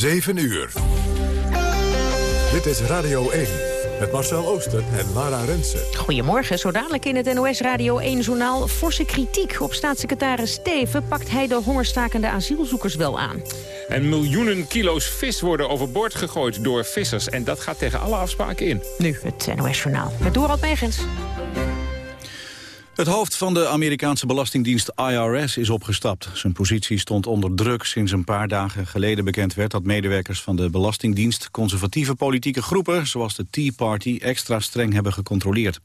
7 uur. Dit is Radio 1 met Marcel Ooster en Lara Rensen. Goedemorgen, zo dadelijk in het NOS Radio 1-journaal... forse kritiek op staatssecretaris Steven... pakt hij de hongerstakende asielzoekers wel aan. En miljoenen kilo's vis worden overboord gegooid door vissers. En dat gaat tegen alle afspraken in. Nu het NOS-journaal met Dorald Megens. Het hoofd van de Amerikaanse belastingdienst IRS is opgestapt. Zijn positie stond onder druk sinds een paar dagen geleden bekend werd... dat medewerkers van de Belastingdienst conservatieve politieke groepen... zoals de Tea Party extra streng hebben gecontroleerd.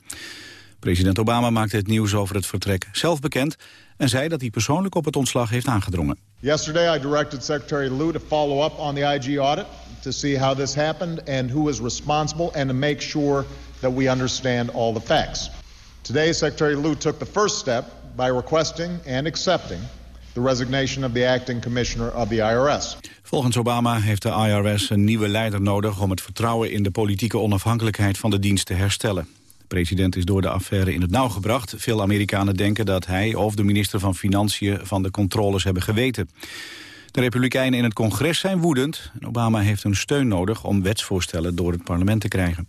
President Obama maakte het nieuws over het vertrek zelf bekend... en zei dat hij persoonlijk op het ontslag heeft aangedrongen. Yesterday I directed Secretary Lew to follow up on the IG audit... to see how this happened and who is responsible... and to make sure that we understand all the facts. Today, Secretary Lew took the first step by requesting and accepting the resignation of the acting commissioner of the IRS. Volgens Obama heeft de IRS een nieuwe leider nodig om het vertrouwen in de politieke onafhankelijkheid van de dienst te herstellen. De president is door de affaire in het nauw gebracht. Veel Amerikanen denken dat hij of de minister van Financiën van de controles hebben geweten. De Republikeinen in het congres zijn woedend. En Obama heeft hun steun nodig om wetsvoorstellen door het parlement te krijgen.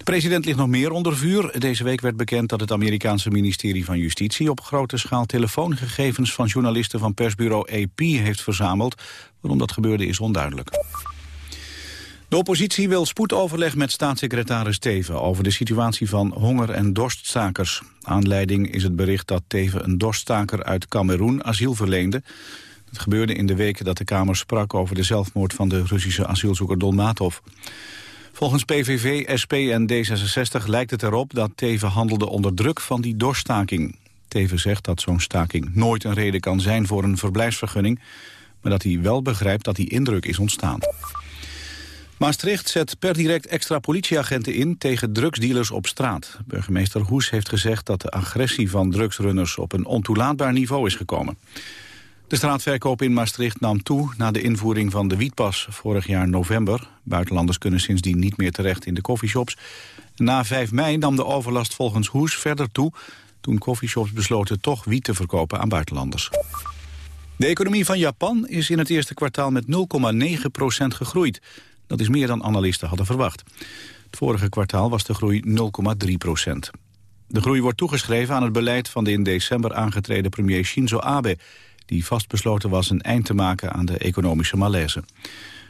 De president ligt nog meer onder vuur. Deze week werd bekend dat het Amerikaanse ministerie van Justitie... op grote schaal telefoongegevens van journalisten van persbureau AP heeft verzameld. Waarom dat gebeurde is onduidelijk. De oppositie wil spoedoverleg met staatssecretaris Teven... over de situatie van honger- en dorststakers. Aanleiding is het bericht dat Teven een dorststaker uit Cameroen asiel verleende. Het gebeurde in de weken dat de Kamer sprak over de zelfmoord... van de Russische asielzoeker Dolmatov. Volgens PVV, SP en D66 lijkt het erop dat Teven handelde onder druk van die doorstaking. Teven zegt dat zo'n staking nooit een reden kan zijn voor een verblijfsvergunning... maar dat hij wel begrijpt dat die indruk is ontstaan. Maastricht zet per direct extra politieagenten in tegen drugsdealers op straat. Burgemeester Hoes heeft gezegd dat de agressie van drugsrunners op een ontoelaatbaar niveau is gekomen. De straatverkoop in Maastricht nam toe na de invoering van de wietpas vorig jaar november. Buitenlanders kunnen sindsdien niet meer terecht in de coffeeshops. Na 5 mei nam de overlast volgens Hoes verder toe... toen coffeeshops besloten toch wiet te verkopen aan buitenlanders. De economie van Japan is in het eerste kwartaal met 0,9% gegroeid. Dat is meer dan analisten hadden verwacht. Het vorige kwartaal was de groei 0,3% De groei wordt toegeschreven aan het beleid van de in december aangetreden premier Shinzo Abe die vastbesloten was een eind te maken aan de economische malaise.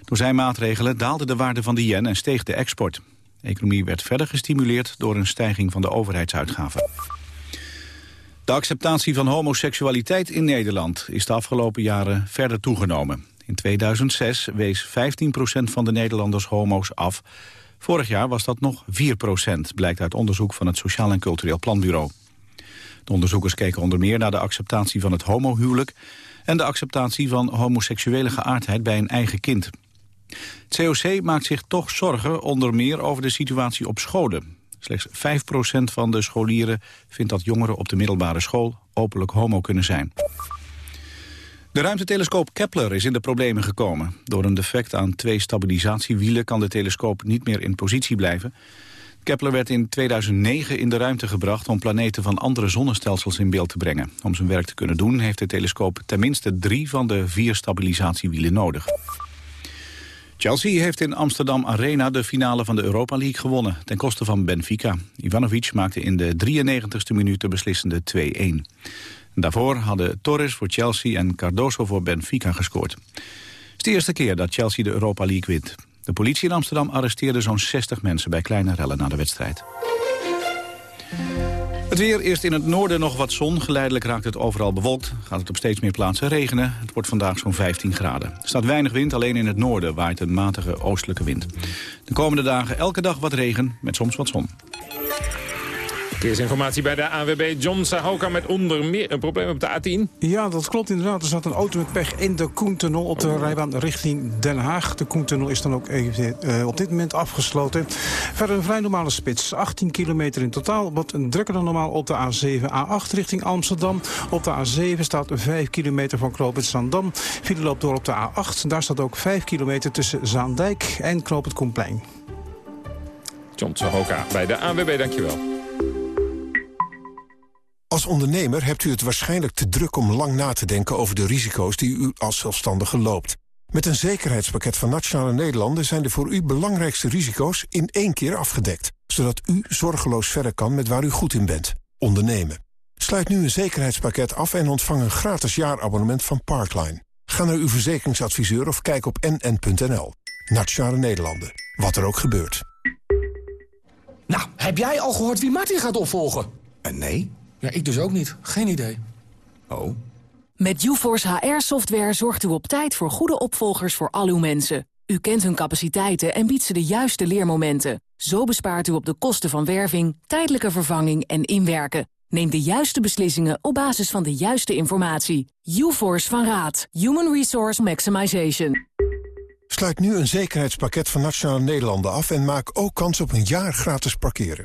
Door zijn maatregelen daalde de waarde van de yen en steeg de export. De economie werd verder gestimuleerd door een stijging van de overheidsuitgaven. De acceptatie van homoseksualiteit in Nederland is de afgelopen jaren verder toegenomen. In 2006 wees 15% van de Nederlanders homo's af. Vorig jaar was dat nog 4% blijkt uit onderzoek van het Sociaal en Cultureel Planbureau. De onderzoekers keken onder meer naar de acceptatie van het homohuwelijk... en de acceptatie van homoseksuele geaardheid bij een eigen kind. Het COC maakt zich toch zorgen onder meer over de situatie op scholen. Slechts 5% van de scholieren vindt dat jongeren op de middelbare school openlijk homo kunnen zijn. De ruimtetelescoop Kepler is in de problemen gekomen. Door een defect aan twee stabilisatiewielen kan de telescoop niet meer in positie blijven. Kepler werd in 2009 in de ruimte gebracht om planeten van andere zonnestelsels in beeld te brengen. Om zijn werk te kunnen doen heeft de telescoop tenminste drie van de vier stabilisatiewielen nodig. Chelsea heeft in Amsterdam Arena de finale van de Europa League gewonnen, ten koste van Benfica. Ivanovic maakte in de 93ste minuut de beslissende 2-1. Daarvoor hadden Torres voor Chelsea en Cardoso voor Benfica gescoord. Het is de eerste keer dat Chelsea de Europa League wint. De politie in Amsterdam arresteerde zo'n 60 mensen bij kleine rellen na de wedstrijd. Het weer, eerst in het noorden nog wat zon. Geleidelijk raakt het overal bewolkt. Gaat het op steeds meer plaatsen regenen. Het wordt vandaag zo'n 15 graden. Er staat weinig wind, alleen in het noorden waait een matige oostelijke wind. De komende dagen elke dag wat regen, met soms wat zon. Verkeersinformatie bij de ANWB. John Sahoka met onder meer een probleem op de A10. Ja, dat klopt inderdaad. Er zat een auto met pech in de Koentunnel op de rijbaan richting Den Haag. De Koentunnel is dan ook even, uh, op dit moment afgesloten. Verder een vrij normale spits. 18 kilometer in totaal. Wat drukker dan normaal op de A7, A8 richting Amsterdam. Op de A7 staat 5 kilometer van Knoopend Zaandam. File loopt door op de A8. Daar staat ook 5 kilometer tussen Zaandijk en Knoopend Koenplein. John Sahoka bij de ANWB, dankjewel. Als ondernemer hebt u het waarschijnlijk te druk om lang na te denken over de risico's die u als zelfstandige loopt. Met een zekerheidspakket van Nationale Nederlanden... zijn de voor u belangrijkste risico's in één keer afgedekt. Zodat u zorgeloos verder kan met waar u goed in bent. Ondernemen. Sluit nu een zekerheidspakket af en ontvang een gratis jaarabonnement van Parkline. Ga naar uw verzekeringsadviseur of kijk op nn.nl. Nationale Nederlanden. Wat er ook gebeurt. Nou, heb jij al gehoord wie Martin gaat opvolgen? Uh, nee. Ja, ik dus ook niet. Geen idee. Oh. Met UForce HR-software zorgt u op tijd voor goede opvolgers voor al uw mensen. U kent hun capaciteiten en biedt ze de juiste leermomenten. Zo bespaart u op de kosten van werving, tijdelijke vervanging en inwerken. Neem de juiste beslissingen op basis van de juiste informatie. UForce van Raad. Human Resource Maximization. Sluit nu een zekerheidspakket van Nationale Nederlanden af... en maak ook kans op een jaar gratis parkeren.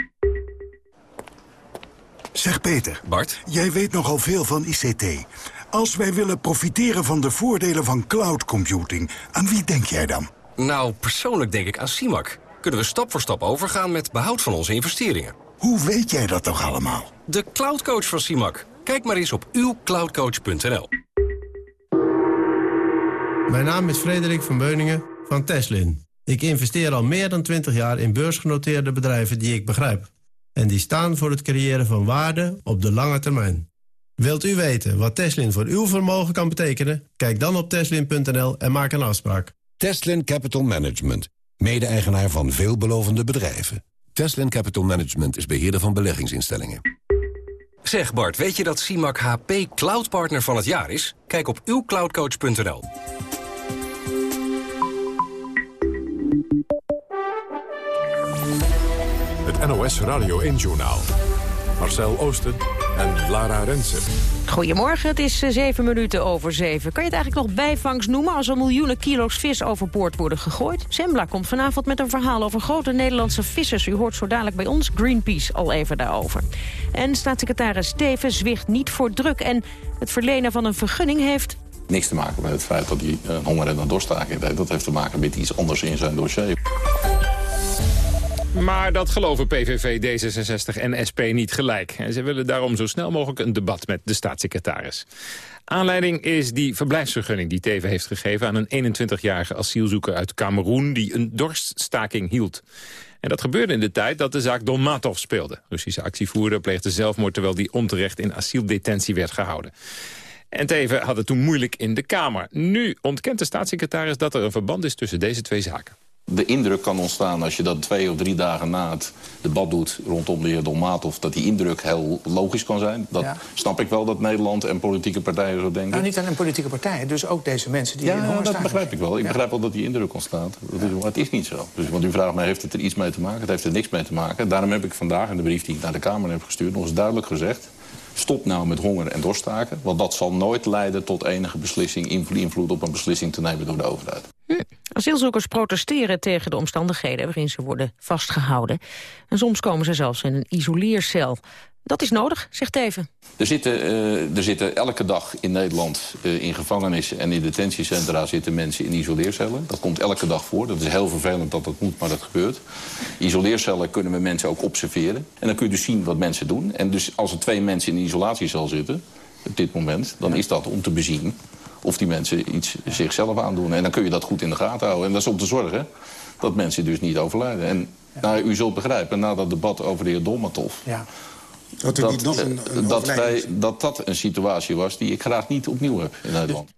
Zeg Peter. Bart? Jij weet nogal veel van ICT. Als wij willen profiteren van de voordelen van cloud computing, aan wie denk jij dan? Nou, persoonlijk denk ik aan CIMAC. Kunnen we stap voor stap overgaan met behoud van onze investeringen. Hoe weet jij dat toch allemaal? De cloudcoach van CIMAC. Kijk maar eens op uwcloudcoach.nl. Mijn naam is Frederik van Beuningen van Teslin. Ik investeer al meer dan 20 jaar in beursgenoteerde bedrijven die ik begrijp. En die staan voor het creëren van waarde op de lange termijn. Wilt u weten wat Teslin voor uw vermogen kan betekenen? Kijk dan op teslin.nl en maak een afspraak. Teslin Capital Management, mede-eigenaar van veelbelovende bedrijven. Teslin Capital Management is beheerder van beleggingsinstellingen. Zeg Bart, weet je dat CIMAC HP Cloud Partner van het jaar is? Kijk op uwcloudcoach.nl. Het NOS Radio 1-journaal. Marcel Oosten en Lara Rensen. Goedemorgen, het is eh, zeven minuten over zeven. Kan je het eigenlijk nog bijvangst noemen als er miljoenen kilo's vis overboord worden gegooid? Sembla komt vanavond met een verhaal over grote Nederlandse vissers. U hoort zo dadelijk bij ons Greenpeace al even daarover. En staatssecretaris Steven zwicht niet voor druk. En het verlenen van een vergunning heeft niks te maken met het feit dat hij een honger en een dorststaking deed. Dat heeft te maken met iets anders in zijn dossier. Maar dat geloven PVV, D66 en SP niet gelijk. En ze willen daarom zo snel mogelijk een debat met de staatssecretaris. Aanleiding is die verblijfsvergunning die Teven heeft gegeven... aan een 21-jarige asielzoeker uit Cameroen die een dorststaking hield. En dat gebeurde in de tijd dat de zaak Dolmatov speelde. Russische actievoerder pleegde zelfmoord... terwijl die onterecht in asieldetentie werd gehouden. En Teven had het toen moeilijk in de Kamer. Nu ontkent de staatssecretaris dat er een verband is tussen deze twee zaken de indruk kan ontstaan als je dat twee of drie dagen na het debat doet rondom de heer Dolmatov, dat die indruk heel logisch kan zijn. Dat snap ik wel dat Nederland en politieke partijen zo denken. Nou, niet alleen politieke partijen, dus ook deze mensen die ja, in dat begrijp ik wel. Ik begrijp wel dat die indruk ontstaat. Dat is, maar het is niet zo. Dus, want u vraagt mij, heeft het er iets mee te maken? Het heeft er niks mee te maken. Daarom heb ik vandaag in de brief die ik naar de Kamer heb gestuurd... nog eens duidelijk gezegd... Stop nou met honger en dorststaken. Want dat zal nooit leiden tot enige beslissing, invloed op een beslissing te nemen door de overheid. Hm. Asielzoekers protesteren tegen de omstandigheden waarin ze worden vastgehouden. En soms komen ze zelfs in een isoleercel. Dat is nodig, zegt Teven. Er zitten, uh, er zitten elke dag in Nederland uh, in gevangenissen en in detentiecentra zitten mensen in isoleercellen. Dat komt elke dag voor. Dat is heel vervelend dat dat moet, maar dat gebeurt. Isoleercellen kunnen we mensen ook observeren. En dan kun je dus zien wat mensen doen. En dus als er twee mensen in een isolatiecel zitten, op dit moment, dan is dat om te bezien of die mensen iets zichzelf aandoen. En dan kun je dat goed in de gaten houden. En dat is om te zorgen dat mensen dus niet overlijden. En nou, u zult begrijpen, na dat debat over de heer Dolmatov... Ja. Dat, dat, niet nog een, een dat, wij, dat dat een situatie was die ik graag niet opnieuw heb in Nederland.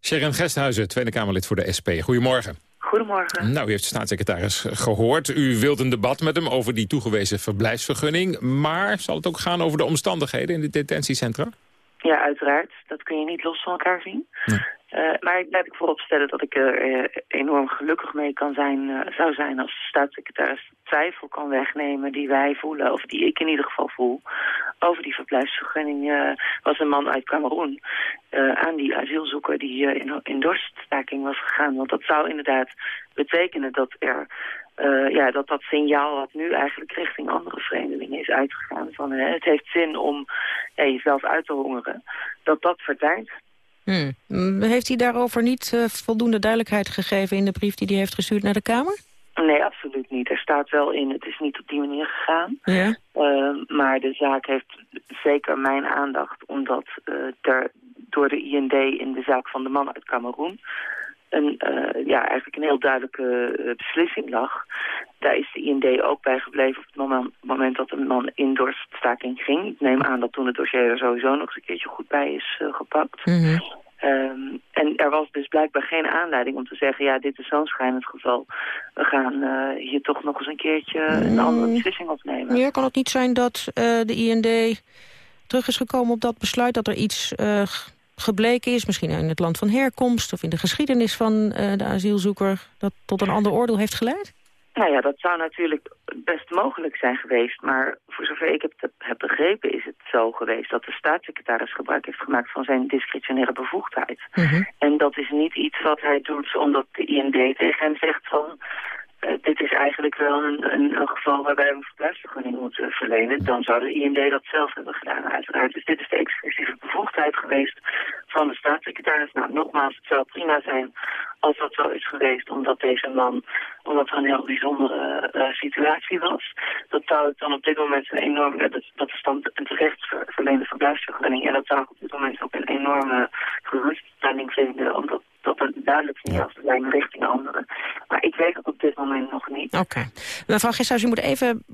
Sharon Gesthuizen, Tweede Kamerlid voor de SP. Goedemorgen. Goedemorgen. Nou, u heeft de staatssecretaris gehoord. U wilt een debat met hem over die toegewezen verblijfsvergunning. Maar zal het ook gaan over de omstandigheden in de detentiecentra? Ja, uiteraard. Dat kun je niet los van elkaar zien. Uh, maar blijf ik voorop stellen dat ik er uh, enorm gelukkig mee kan zijn, uh, zou zijn als de staatssecretaris de twijfel kan wegnemen die wij voelen, of die ik in ieder geval voel, over die verblijfsvergunning. was een man uit Cameroen aan die asielzoeker die in, in dorststaking was gegaan. Want dat zou inderdaad betekenen dat er eh, ja, dat dat signaal wat nu eigenlijk richting andere vreemdelingen is uitgegaan. Van het heeft zin om jezelf uit te hongeren. Dat dat verdwijnt. Hmm. Heeft hij daarover niet uh, voldoende duidelijkheid gegeven in de brief die hij heeft gestuurd naar de Kamer? Nee, absoluut niet. Er staat wel in, het is niet op die manier gegaan. Ja. Uh, maar de zaak heeft zeker mijn aandacht, omdat uh, er door de IND in de zaak van de man uit Cameroen een, uh, ja, eigenlijk een heel duidelijke uh, beslissing lag. Daar is de IND ook bij gebleven op het moment, moment dat een man in doorstaking ging. Ik neem aan dat toen het dossier er sowieso nog eens een keertje goed bij is uh, gepakt. Mm -hmm. Um, en er was dus blijkbaar geen aanleiding om te zeggen... ja, dit is zo'n schrijnend geval. We gaan uh, hier toch nog eens een keertje een andere beslissing opnemen. Ja, kan het niet zijn dat de IND terug is gekomen op dat besluit... dat er iets gebleken is, misschien in het land van herkomst... of in de geschiedenis van de asielzoeker... dat tot een ander oordeel heeft geleid? Nou ja, dat zou natuurlijk best mogelijk zijn geweest. Maar voor zover ik heb, heb begrepen is het zo geweest... dat de staatssecretaris gebruik heeft gemaakt van zijn discretionaire bevoegdheid. -hmm. En dat is niet iets wat hij doet omdat de IND tegen hem zegt van... Uh, dit is eigenlijk wel een, een, geval waarbij we een verblijfsvergunning moeten verlenen. Dan zou de IND dat zelf hebben gedaan, uiteraard. Dus dit is de exclusieve bevoegdheid geweest van de staatssecretaris. Nou, nogmaals, het zou prima zijn als dat zo is geweest, omdat deze man, omdat er een heel bijzondere uh, situatie was. Dat zou ik dan op dit moment een enorme, dat, dat is dan een terecht verleende verblijfsvergunning. En dat zou ik op dit moment ook een enorme geruststelling vinden, omdat dat een duidelijk signaal te zijn richting anderen. Maar ik weet het op dit moment nog niet. Oké. Okay. Mevrouw Gisthuis, u moet even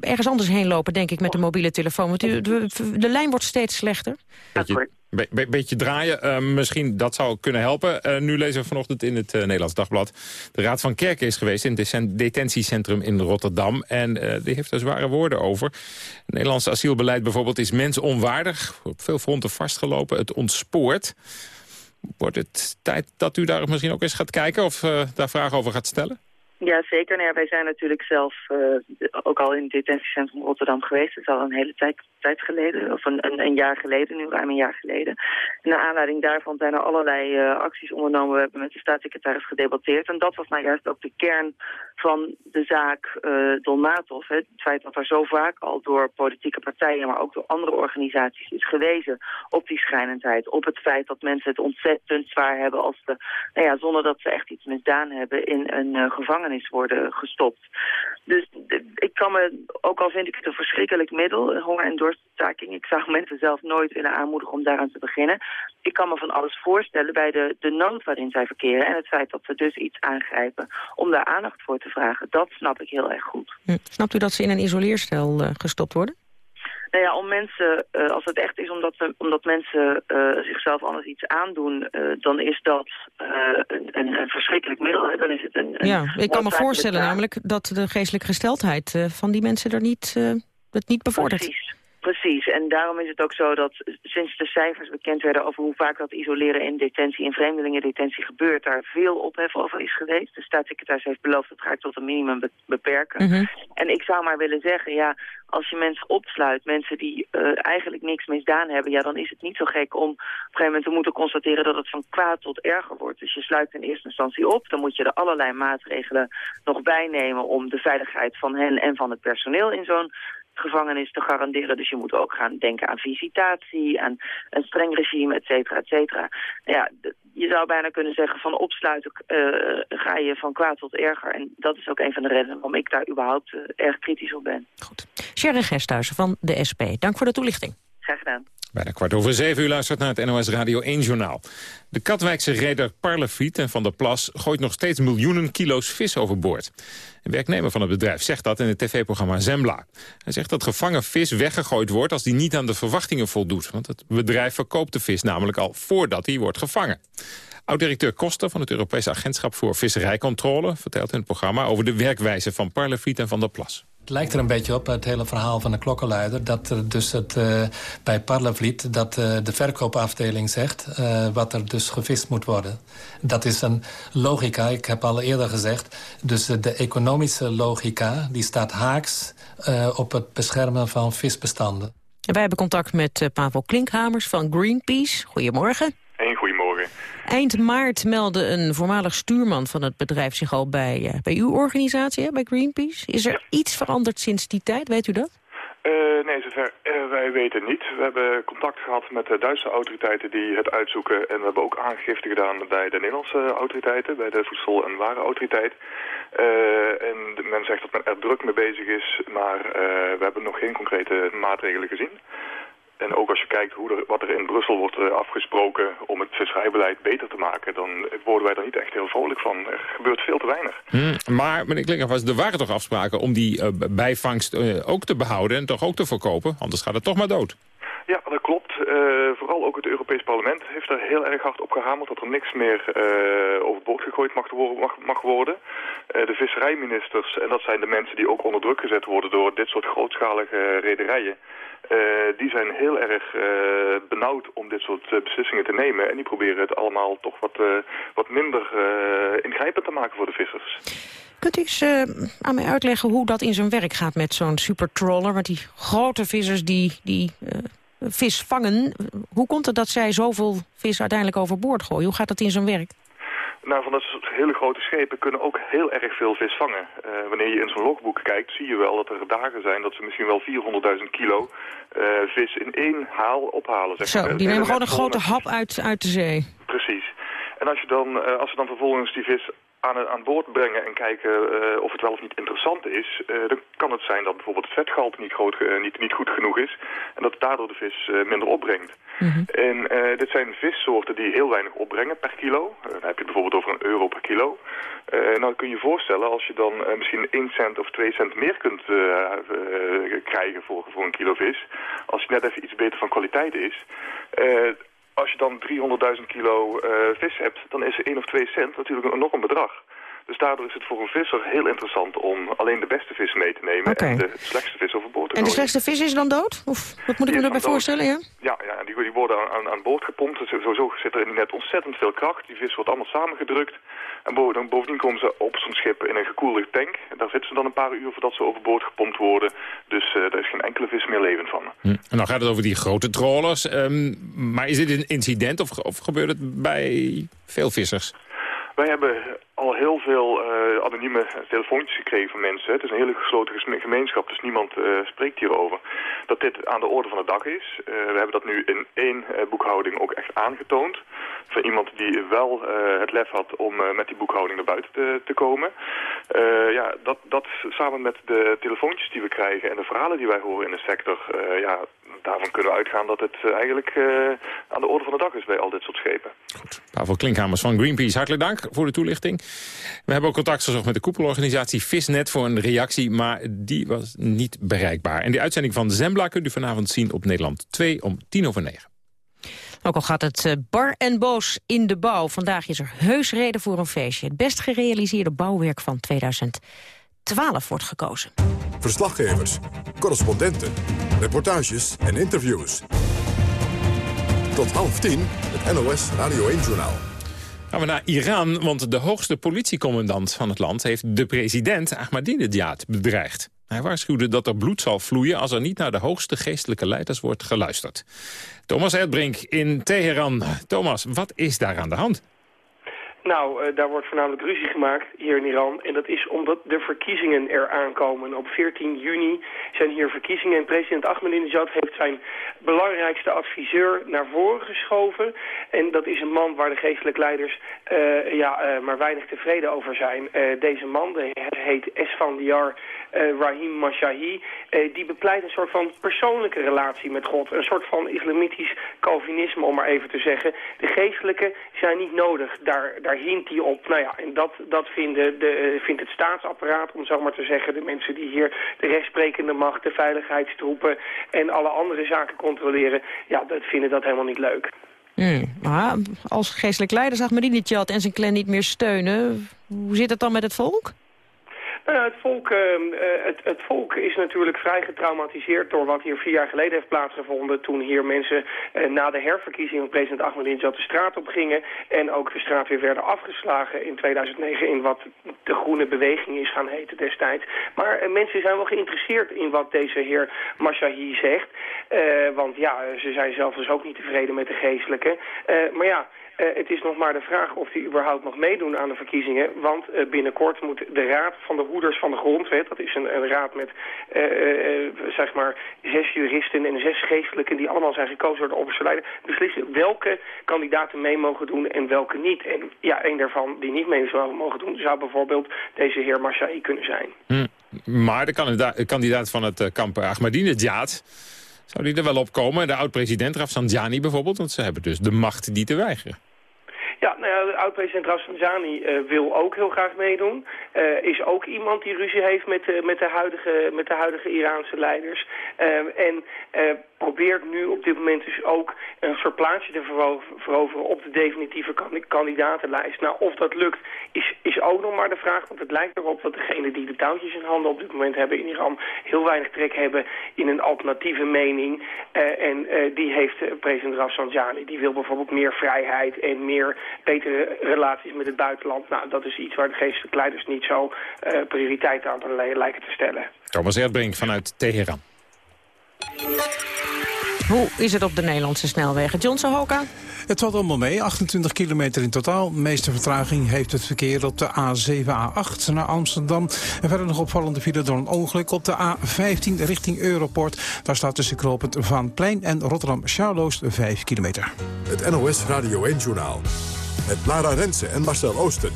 ergens anders heen lopen, denk ik, met de mobiele telefoon. Want u, de, de lijn wordt steeds slechter. Beetje, be, be, beetje draaien, uh, misschien dat zou kunnen helpen. Uh, nu lezen we vanochtend in het uh, Nederlands Dagblad. De Raad van Kerken is geweest in het detentiecentrum in Rotterdam. En die heeft er zware woorden over. Het Nederlandse asielbeleid bijvoorbeeld is mensonwaardig. Op veel fronten vastgelopen. Het ontspoort. Wordt het tijd dat u daar misschien ook eens gaat kijken of uh, daar vragen over gaat stellen? Ja, zeker. Nou wij zijn natuurlijk zelf uh, ook al in het detentiecentrum Rotterdam geweest. Het is al een hele tijd, tijd geleden, of een, een, jaar geleden, nu ruim een jaar geleden. En naar aanleiding daarvan zijn er allerlei uh, acties ondernomen. We hebben met de staatssecretaris gedebatteerd. En dat was nou juist ook de kern van de zaak uh, Dolmatov. Hè. Het feit dat er zo vaak al door politieke partijen, maar ook door andere organisaties is gewezen op die schrijnendheid. Op het feit dat mensen het ontzettend zwaar hebben als ze, nou ja, zonder dat ze echt iets misdaan hebben, in een uh, gevangenis worden gestopt. Dus ik kan me, ook al vind ik het een verschrikkelijk middel, honger- en dorststaking, ik zou mensen zelf nooit willen aanmoedigen om daaraan te beginnen. Ik kan me van alles voorstellen bij de, de nood waarin zij verkeren en het feit dat we dus iets aangrijpen om daar aandacht voor te vragen. Dat snap ik heel erg goed. Hm. Snapt u dat ze in een isoleerstel uh, gestopt worden? Nou ja, om mensen, uh, als het echt is omdat, we, omdat mensen uh, zichzelf anders iets aandoen, uh, dan is dat een, een, een, verschrikkelijk middel. Hè? Dan is het een, een ja, ik kan me voorstellen namelijk dat de geestelijke gesteldheid van die mensen er niet, het niet bevordert. Precies. Precies, en daarom is het ook zo dat sinds de cijfers bekend werden over hoe vaak dat isoleren in detentie, in vreemdelingendetentie gebeurt, daar veel ophef over is geweest. De staatssecretaris heeft beloofd dat ga ik tot een minimum be beperken. Mm -hmm. En ik zou maar willen zeggen, ja, als je mensen opsluit, mensen die uh, eigenlijk niks misdaan hebben, ja, dan is het niet zo gek om op een gegeven moment te moeten constateren dat het van kwaad tot erger wordt. Dus je sluit in eerste instantie op, dan moet je er allerlei maatregelen nog bij nemen om de veiligheid van hen en van het personeel in zo'n gevangenis te garanderen. Dus je moet ook gaan denken aan visitatie, aan een streng regime, et cetera, et cetera. Ja, je zou bijna kunnen zeggen van opsluiten uh, ga je van kwaad tot erger. En dat is ook een van de redenen waarom ik daar überhaupt uh, erg kritisch op ben. Goed. Sharon Gesthuizen van de SP, dank voor de toelichting. Gedaan. Bijna kwart over zeven uur luistert naar het NOS Radio 1 Journaal. De Katwijkse reder Parlefiet en Van der Plas gooit nog steeds miljoenen kilo's vis overboord. Een werknemer van het bedrijf zegt dat in het tv-programma Zembla. Hij zegt dat gevangen vis weggegooid wordt als die niet aan de verwachtingen voldoet. Want het bedrijf verkoopt de vis namelijk al voordat hij wordt gevangen. Oud-directeur Koster van het Europese Agentschap voor Visserijcontrole... vertelt in het programma over de werkwijze van Parlefiet en Van der Plas. Het lijkt er een beetje op, het hele verhaal van de klokkenluider... dat er dus het, uh, bij Parlevliet dat uh, de verkoopafdeling zegt... Uh, wat er dus gevist moet worden. Dat is een logica, ik heb al eerder gezegd... dus de economische logica die staat haaks op het beschermen van visbestanden. En wij hebben contact met Pavel Klinkhamers van Greenpeace. Goedemorgen. Eind maart meldde een voormalig stuurman van het bedrijf zich al bij, uh, bij uw organisatie, hè, bij Greenpeace. Is er iets veranderd sinds die tijd, weet u dat? Uh, nee, zover uh, wij weten niet. We hebben contact gehad met de Duitse autoriteiten die het uitzoeken. En we hebben ook aangifte gedaan bij de Nederlandse autoriteiten, bij de Voedsel- en Warenautoriteit. Uh, en men zegt dat men er druk mee bezig is, maar we hebben nog geen concrete maatregelen gezien. En ook als je kijkt hoe er, wat er in Brussel wordt uh, afgesproken om het visserijbeleid beter te maken, dan worden wij er niet echt heel vrolijk van. Er gebeurt veel te weinig. Hmm, maar meneer Klingervast, er waren toch afspraken om die uh, bijvangst uh, ook te behouden en toch ook te verkopen? Anders gaat het toch maar dood. Ja, dat klopt. vooral ook het Europees Parlement heeft er heel erg hard op gehamerd dat er niks meer overboord gegooid mag, mag, mag worden. de visserijministers, en dat zijn de mensen die ook onder druk gezet worden door dit soort grootschalige rederijen, die zijn heel erg benauwd om dit soort beslissingen te nemen. En die proberen het allemaal toch wat, wat minder ingrijpend te maken voor de vissers. Kunt u eens aan mij uitleggen hoe dat in zijn werk gaat met zo'n supertrawler? Want die grote vissers die, die vis vangen, hoe komt het dat zij zoveel vis uiteindelijk overboord gooien? Hoe gaat dat in zijn werk? Nou, van dat soort hele grote schepen kunnen ook heel erg veel vis vangen. Uh, wanneer je in zo'n logboek kijkt, zie je wel dat er dagen zijn dat ze misschien wel 400.000 kilo uh, vis in één haal ophalen. Zeg Zo, die nemen gewoon een grote hap uit, uit de zee. Precies. En als, je dan, als ze dan vervolgens die vis aan, aan boord brengen en kijken uh, of het wel of niet interessant is, uh, dan kan het zijn dat bijvoorbeeld het vetgehalte niet, groot, uh, niet, niet goed genoeg is en dat daardoor de vis minder opbrengt. Mm -hmm. En dit zijn vissoorten die heel weinig opbrengen per kilo. dan heb je bijvoorbeeld over een euro per kilo. nou kun je je voorstellen als je dan misschien 1 cent of 2 cent meer kunt krijgen voor, voor een kilo vis, als je net even iets beter van kwaliteit is, als je dan 300.000 kilo uh, vis hebt, dan is 1 of 2 cent natuurlijk een enorm bedrag. Dus daardoor is het voor een visser heel interessant om alleen de beste vis mee te nemen okay. en de slechtste vis overboord te gooien. En de slechtste vis is dan dood? Of wat moet ik me daarbij voorstellen? Ja, ja, ja die, die worden aan, aan boord gepompt. Dus sowieso zit er in net ontzettend veel kracht. Die vis wordt allemaal samengedrukt. En boven, bovendien komen ze op zo'n schip in een gekoelde tank. En daar zitten ze dan een paar uur voordat ze overboord gepompt worden. Dus uh, daar is geen enkele vis meer levend van. Hm. En dan gaat het over die grote trawlers. Um, maar is dit een incident of, of gebeurt het bij veel vissers? Wij hebben al heel veel uh, anonieme telefoontjes gekregen van mensen. Het is een hele gesloten gemeenschap, dus niemand uh, spreekt hierover. Dat dit aan de orde van de dag is. Uh, we hebben dat nu in één boekhouding ook echt aangetoond. Van iemand die wel het lef had om met die boekhouding naar buiten te, te komen. ja, dat, dat samen met de telefoontjes die we krijgen en de verhalen die wij horen in de sector... ja, daarvan kunnen we uitgaan dat het eigenlijk aan de orde van de dag is bij al dit soort schepen. Goed. Pavel Klinkhamers van Greenpeace, hartelijk dank voor de toelichting. We hebben ook contact gezocht met de koepelorganisatie Visnet voor een reactie, maar die was niet bereikbaar. En die uitzending van Zembla kunt u vanavond zien op Nederland 2 om tien over negen. Ook al gaat het bar en boos in de bouw. Vandaag is er heus reden voor een feestje. Het best gerealiseerde bouwwerk van 2012 wordt gekozen. Verslaggevers, correspondenten, reportages en interviews. Tot half tien, het NOS Radio 1-journaal. Gaan we naar Iran, want de hoogste politiecommandant van het land... heeft de president Ahmadinejad bedreigd. Hij waarschuwde dat er bloed zal vloeien... als er niet naar de hoogste geestelijke leiders wordt geluisterd. Thomas Erdbrink in Teheran. Thomas, wat is daar aan de hand? Nou, uh, daar wordt voornamelijk ruzie gemaakt hier in Iran. En dat is omdat de verkiezingen eraan komen. Op 14 juni zijn hier verkiezingen en president Ahmadinejad heeft zijn belangrijkste adviseur naar voren geschoven. En dat is een man waar de geestelijke leiders uh, ja, uh, maar weinig tevreden over zijn. deze man, de heet Esfandiar Rahim Mashahi, die bepleit een soort van persoonlijke relatie met God. Een soort van islamitisch Calvinisme, om maar even te zeggen. De geestelijke zijn niet nodig. Daar, daar hint hij op. Nou ja, en dat, dat vinden de, vindt het staatsapparaat, om zo maar te zeggen, de mensen die hier de rechtsprekende macht, de veiligheidstroepen en alle andere zaken controleren, ja, dat vinden dat helemaal niet leuk. Hmm, maar als geestelijk leider zag Medinitjad en zijn clan niet meer steunen, hoe zit het dan met het volk? Nou, het, volk, uh, het, het, volk is natuurlijk vrij getraumatiseerd door wat hier vier jaar geleden heeft plaatsgevonden. Toen hier mensen uh, na de herverkiezing van president Ahmadinejad de straat op gingen. En ook de straat weer werden afgeslagen in 2009 in wat de groene beweging is gaan heten destijds. Maar mensen zijn wel geïnteresseerd in wat deze heer Mashahi zegt. want ja, ze zijn zelf dus ook niet tevreden met de geestelijke. maar ja, het is nog maar de vraag of die überhaupt nog meedoen aan de verkiezingen. Want binnenkort moet de Raad van de Hoeders van de Grondwet... dat is een, een raad met zeg maar zes juristen en zes geestelijken... die allemaal zijn gekozen door de overste beslissen welke kandidaten mee mogen doen en welke niet. En ja, een daarvan die niet mee zou mogen doen... zou bijvoorbeeld deze heer Marshai kunnen zijn. Hm. Maar de kandidaat van het kamp Ahmadinejad... Zou die er wel op komen? De oud-president Rafsanjani bijvoorbeeld? Want ze hebben dus de macht die te weigeren. Ja, nou ja, de oud-president Rafsanjani uh, wil ook heel graag meedoen. Uh, is ook iemand die ruzie heeft met, met, de, huidige, met de huidige Iraanse leiders. en probeert nu op dit moment dus ook een soort te veroveren op de definitieve kandidatenlijst. Nou, of dat lukt is, is ook nog maar de vraag, want het lijkt erop dat degenen die de touwtjes in handen op dit moment hebben in Iran heel weinig trek hebben in een alternatieve mening. Uh, en uh, die heeft uh, president Rafsanjani. Die wil bijvoorbeeld meer vrijheid en meer betere relaties met het buitenland. Nou, dat is iets waar de geestelijke leiders niet zo prioriteit aan lijken te stellen. Thomas Erdbrink vanuit Teheran. Hoe is het op de Nederlandse snelwegen? John Sahoka? Het valt allemaal mee, 28 kilometer in totaal. De meeste vertraging heeft het verkeer op de A7, A8 naar Amsterdam. En verder nog opvallende file door een ongeluk op de A15 richting Europort. Daar staat tussen knooppunt Van Plein en Rotterdam-Charloes 5 kilometer. Het NOS Radio 1-journaal. Met Lara Rensen en Marcel Oosten.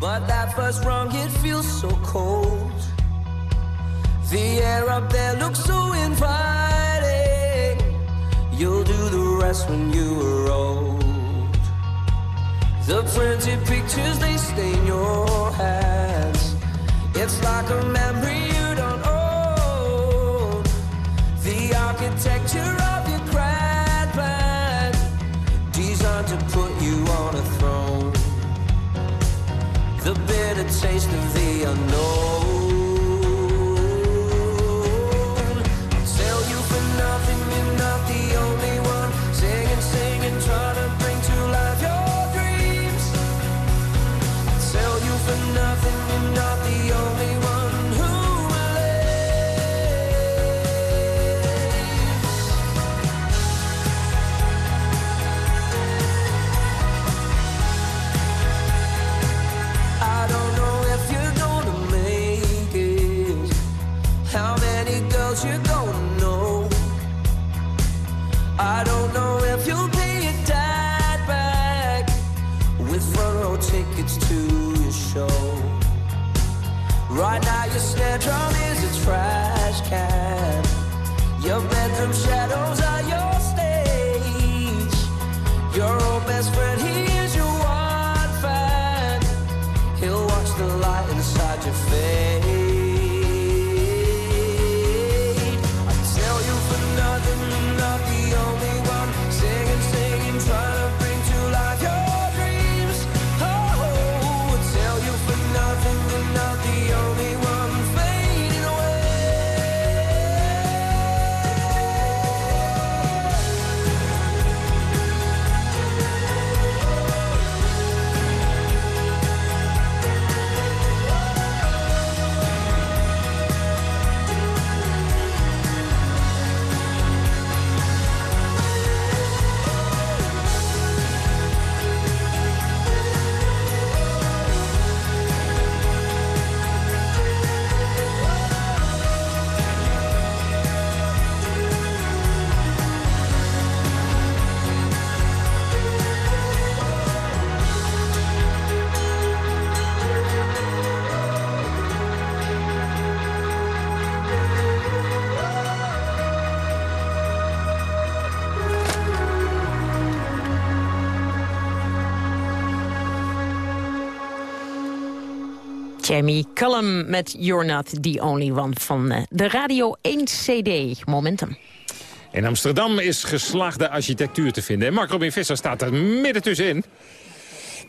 But that first rung, it feels so cold. The air up there looks so inviting. You'll do the rest when you are old. The printed pictures, they stain your hands. It's like a memory Jamie Cullum met You're Not The Only One van eh, de Radio 1 CD Momentum. In Amsterdam is geslaagde architectuur te vinden. En Mark Robin Visser staat er midden tussenin.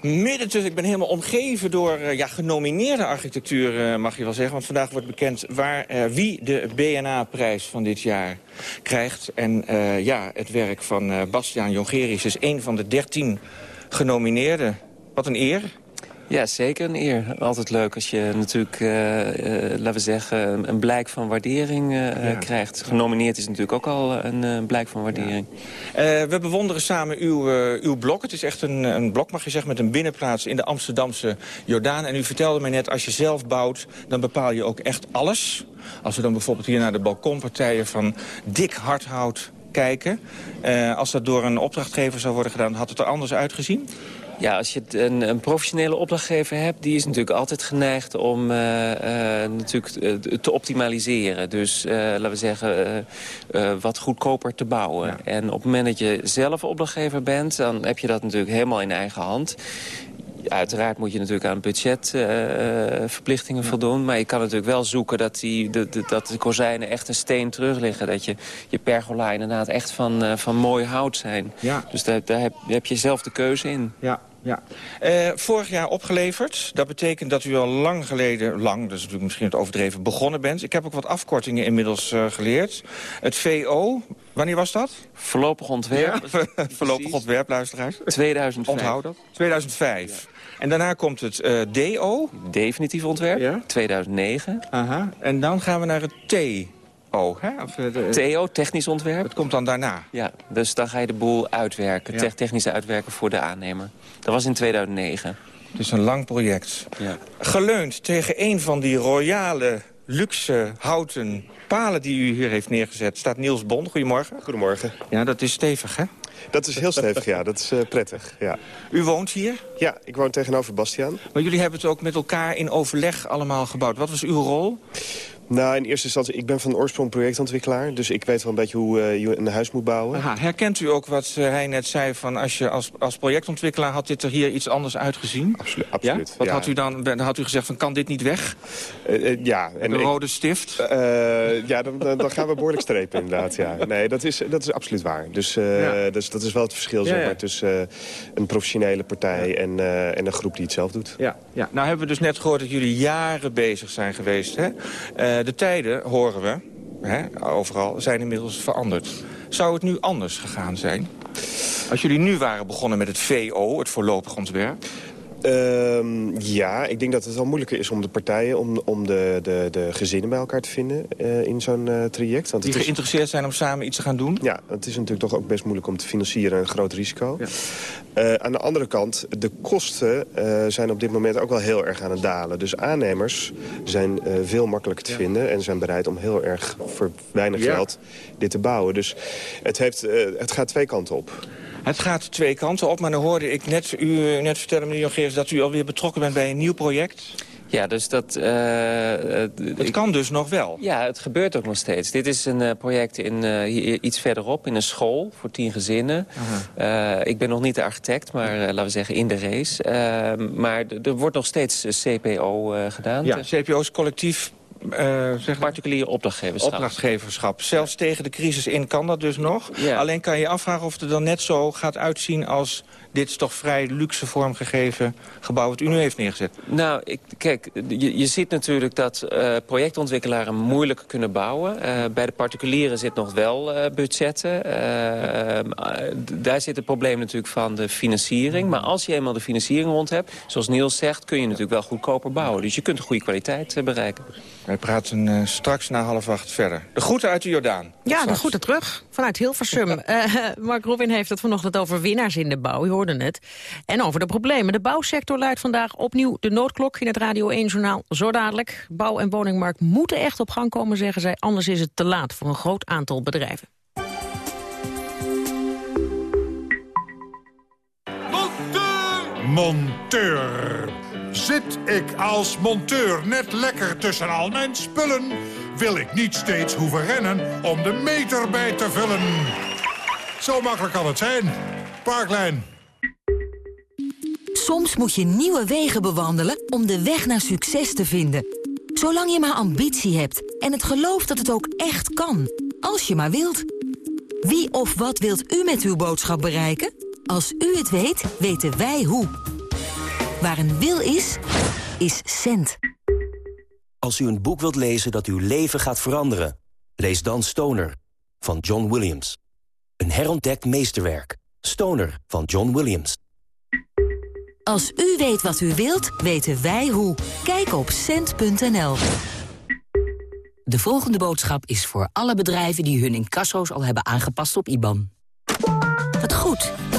Midden tussen, ik ben helemaal omgeven door uh, ja, genomineerde architectuur, uh, mag je wel zeggen. Want vandaag wordt bekend waar, uh, wie de BNA-prijs van dit jaar krijgt. En ja, het werk van Bastiaan Jongerius is een van de dertien genomineerden. Wat een eer. Ja, zeker een eer. Altijd leuk als je natuurlijk, uh, uh, laten we zeggen, een blijk van waardering uh, krijgt. Genomineerd is natuurlijk ook al een blijk van waardering. we bewonderen samen uw, uw blok. Het is echt een, een blok, mag je zeggen, met een binnenplaats in de Amsterdamse Jordaan. En u vertelde mij net, als je zelf bouwt, dan bepaal je ook echt alles. Als we dan bijvoorbeeld hier naar de balkonpartijen van dik hardhout kijken. als dat door een opdrachtgever zou worden gedaan, had het er anders uitgezien? Ja, als je een, een, professionele opdrachtgever hebt... die is natuurlijk altijd geneigd om uh, uh, natuurlijk te optimaliseren. Dus laten we zeggen, wat goedkoper te bouwen. En op het moment dat je zelf opdrachtgever bent... dan heb je dat natuurlijk helemaal in eigen hand uiteraard moet je natuurlijk aan budgetverplichtingen uh, voldoen. Maar je kan natuurlijk wel zoeken dat, die, de, de, dat de kozijnen echt een steen terug liggen. Dat je, je pergola inderdaad echt van, uh, van mooi hout zijn. Ja. Dus daar, daar heb, heb, je zelf de keuze in. Ja. Ja. Uh, vorig jaar opgeleverd. Dat betekent dat u al lang geleden, lang, dat is natuurlijk misschien het overdreven, begonnen bent. Ik heb ook wat afkortingen inmiddels uh, geleerd. Het VO, wanneer was dat? Voorlopig ontwerp. Ja, voorlopig ontwerp, luisteraars. 2005. Onthoud dat. 2005. En daarna komt het uh, DO. Definitief ontwerp, ja? 2009. Aha. En dan gaan we naar het TO. Hè? Of de, TO, technisch ontwerp. Dat komt dan daarna. Ja, dus dan ga je de boel uitwerken. Ja. Technische uitwerken voor de aannemer. Dat was in 2009. Het is een lang project. Ja. Geleund tegen een van die royale, luxe, houten palen die u hier heeft neergezet... staat Niels Bon. Goedemorgen. Goedemorgen. Ja, dat is stevig, hè? Dat is heel stevig, ja. Dat is uh, prettig, ja. U woont hier? Ja, ik woon tegenover Bastiaan. Maar jullie hebben het ook met elkaar in overleg allemaal gebouwd. Wat was uw rol? Nou, in eerste instantie, ik ben van oorsprong projectontwikkelaar. Dus ik weet wel een beetje hoe uh, je een huis moet bouwen. Aha, herkent u ook wat uh, hij net zei van als je als, als projectontwikkelaar had dit er hier iets anders uitgezien? Absolu absoluut. Ja? Wat had u dan, dan had u gezegd van kan dit niet weg? Uh, ja. En de rode stift? ja, dan, dan, gaan we behoorlijk strepen inderdaad, ja. Nee, dat is, dat is absoluut waar. Dus, ja. dus dat is wel het verschil zeg maar, tussen een professionele partij en, en een groep die het zelf doet. Ja, ja. Nou hebben we dus net gehoord dat jullie jaren bezig zijn geweest, hè? De tijden, horen we, hè, overal, zijn inmiddels veranderd. Zou het nu anders gegaan zijn? Als jullie nu waren begonnen met het VO, het voorlopig ontwerp... Um, ja, ik denk dat het wel moeilijker is om de partijen... om, om de, de, de gezinnen bij elkaar te vinden uh, in zo'n uh, traject. Want Die geïnteresseerd zijn om samen iets te gaan doen? Ja, het is natuurlijk toch ook best moeilijk om te financieren... een groot risico. Ja. Uh, aan de andere kant, de kosten zijn op dit moment ook wel heel erg aan het dalen. Dus aannemers zijn veel makkelijker te ja. vinden... en zijn bereid om heel erg voor weinig ja. geld dit te bouwen. Dus het, heeft, het gaat twee kanten op. Het gaat twee kanten op, maar dan hoorde ik net, u net vertellen, meneer Jongeers... dat u alweer betrokken bent bij een nieuw project. Ja, dus dat... Uh, het kan dus nog wel? Ja, het gebeurt ook nog steeds. Dit is een uh, project in, uh, iets verderop, in een school voor tien gezinnen. ik ben nog niet de architect, maar laten we zeggen in de race. maar er wordt nog steeds CPO gedaan. Ja, CPO is collectief uh, zeg opdrachtgeverschap. Opdrachtgeverschap. Zelfs tegen de crisis in kan dat dus nog. Ja. Alleen kan je afvragen of het er dan net zo gaat uitzien als dit toch vrij luxe vormgegeven gebouw wat u nu heeft neergezet? Nou, ik, kijk, je, je ziet natuurlijk dat uh, projectontwikkelaren moeilijk kunnen bouwen. Uh, bij de particulieren zit nog wel uh, budgetten. daar zit het probleem natuurlijk van de financiering. Maar als je eenmaal de financiering rond hebt, zoals Niels zegt... kun je natuurlijk wel goedkoper bouwen. Dus je kunt een goede kwaliteit bereiken. Wij praten straks na half acht verder. De groeten uit de Jordaan. Ja, de groeten terug vanuit Hilversum. Mark Robin heeft het vanochtend over winnaars in de bouw. Je hoorde het. En over de problemen. De bouwsector luidt vandaag opnieuw de noodklok in het Radio 1-journaal. Zo dadelijk. Bouw- en woningmarkt moeten echt op gang komen, zeggen zij. Anders is het te laat voor een groot aantal bedrijven. Monteur! Monteur! Zit ik als monteur net lekker tussen al mijn spullen... wil ik niet steeds hoeven rennen om de meter bij te vullen. Zo makkelijk kan het zijn. Parklijn. Soms moet je nieuwe wegen bewandelen om de weg naar succes te vinden. Zolang je maar ambitie hebt en het geloof dat het ook echt kan. Als je maar wilt. Wie of wat wilt u met uw boodschap bereiken? Als u het weet, weten wij hoe. Waar een wil is, is cent. Als u een boek wilt lezen dat uw leven gaat veranderen... lees dan Stoner van John Williams. Een herontdekt meesterwerk. Stoner van John Williams. Als u weet wat u wilt, weten wij hoe. Kijk op cent.nl. De volgende boodschap is voor alle bedrijven die hun incasso's al hebben aangepast op IBAN. Wat goed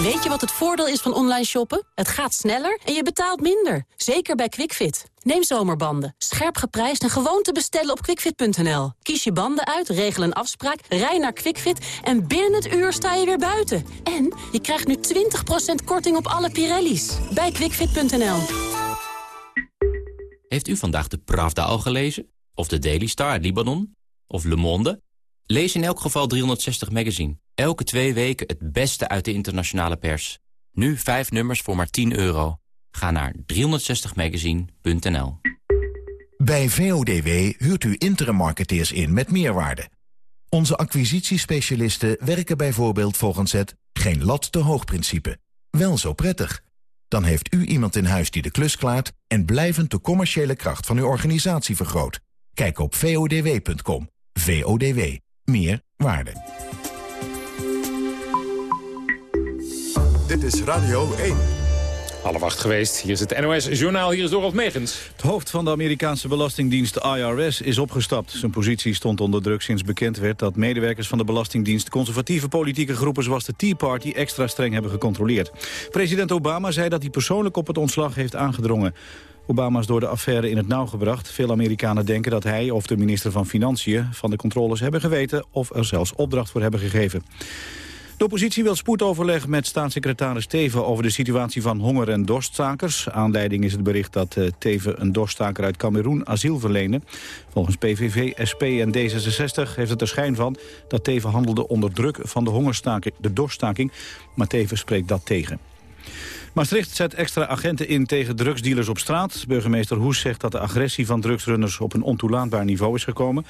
Weet je wat het voordeel is van online shoppen? Het gaat sneller en je betaalt minder. Zeker bij QuickFit. Neem zomerbanden. Scherp geprijsd en gewoon te bestellen op quickfit.nl. Kies je banden uit, regel een afspraak, rij naar QuickFit... en binnen het uur sta je weer buiten. En je krijgt nu 20% korting op alle Pirelli's. Bij quickfit.nl. Heeft u vandaag de Pravda al gelezen? Of de Daily Star uit Libanon? Of Le Monde? Lees in elk geval 360 Magazine. Elke twee weken het beste uit de internationale pers. Nu vijf nummers voor maar 10 euro. Ga naar 360magazine.nl Bij VODW huurt u interim marketeers in met meerwaarde. Onze acquisitiespecialisten werken bijvoorbeeld volgens het... geen lat te hoog principe. Wel zo prettig. Dan heeft u iemand in huis die de klus klaart... en blijvend de commerciële kracht van uw organisatie vergroot. Kijk op vodw.com. VODW. Meer waarde. Dit is Radio 1. Half acht geweest. Hier is het NOS-journaal. Hier is Dorald Megens. Het hoofd van de Amerikaanse belastingdienst IRS is opgestapt. Zijn positie stond onder druk sinds bekend werd dat medewerkers van de Belastingdienst conservatieve politieke groepen zoals de Tea Party extra streng hebben gecontroleerd. President Obama zei dat hij persoonlijk op het ontslag heeft aangedrongen. Obama is door de affaire in het nauw gebracht. Veel Amerikanen denken dat hij of de minister van Financiën van de controles hebben geweten of er zelfs opdracht voor hebben gegeven. De oppositie wil spoedoverleg met staatssecretaris Teven over de situatie van honger- en dorststakers. Aanleiding is het bericht dat uh, Teven een dorststaker uit Cameroen asiel verleende. Volgens PVV, SP en D66 heeft het er schijn van dat Teven handelde onder druk van de hongerstaking, de dorststaking. Maar Teven spreekt dat tegen. Maastricht zet extra agenten in tegen drugsdealers op straat. Burgemeester Hoes zegt dat de agressie van drugsrunners op een ontoelaatbaar niveau is gekomen.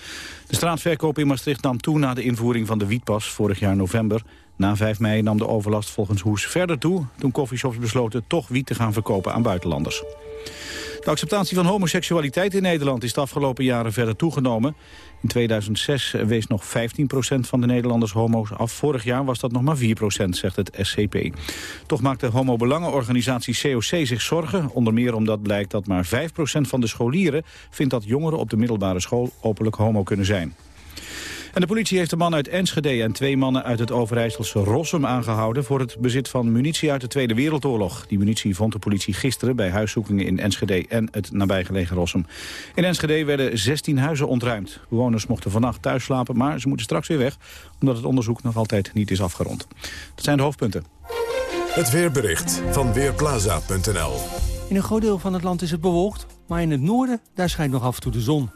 De straatverkoop in Maastricht nam toe na de invoering van de wietpas vorig jaar november. Na 5 mei nam de overlast volgens Hoes verder toe... toen coffeeshops besloten toch wiet te gaan verkopen aan buitenlanders. De acceptatie van homoseksualiteit in Nederland is de afgelopen jaren verder toegenomen. In 2006 wees nog 15% van de Nederlanders homo's af. Vorig jaar was dat nog maar 4% zegt het SCP. Toch maakt de homobelangenorganisatie COC zich zorgen. Onder meer omdat blijkt dat maar 5% van de scholieren... vindt dat jongeren op de middelbare school openlijk homo kunnen zijn. En de politie heeft een man uit Enschede en twee mannen uit het Overijsselse Rossum aangehouden... voor het bezit van munitie uit de Tweede Wereldoorlog. Die munitie vond de politie gisteren bij huiszoekingen in Enschede en het nabijgelegen Rossum. In Enschede werden 16 huizen ontruimd. Bewoners mochten vannacht thuis slapen, maar ze moeten straks weer weg... omdat het onderzoek nog altijd niet is afgerond. Dat zijn de hoofdpunten. Het weerbericht van Weerplaza.nl In een groot deel van het land is het bewolkt, maar in het noorden daar schijnt nog af en toe de zon.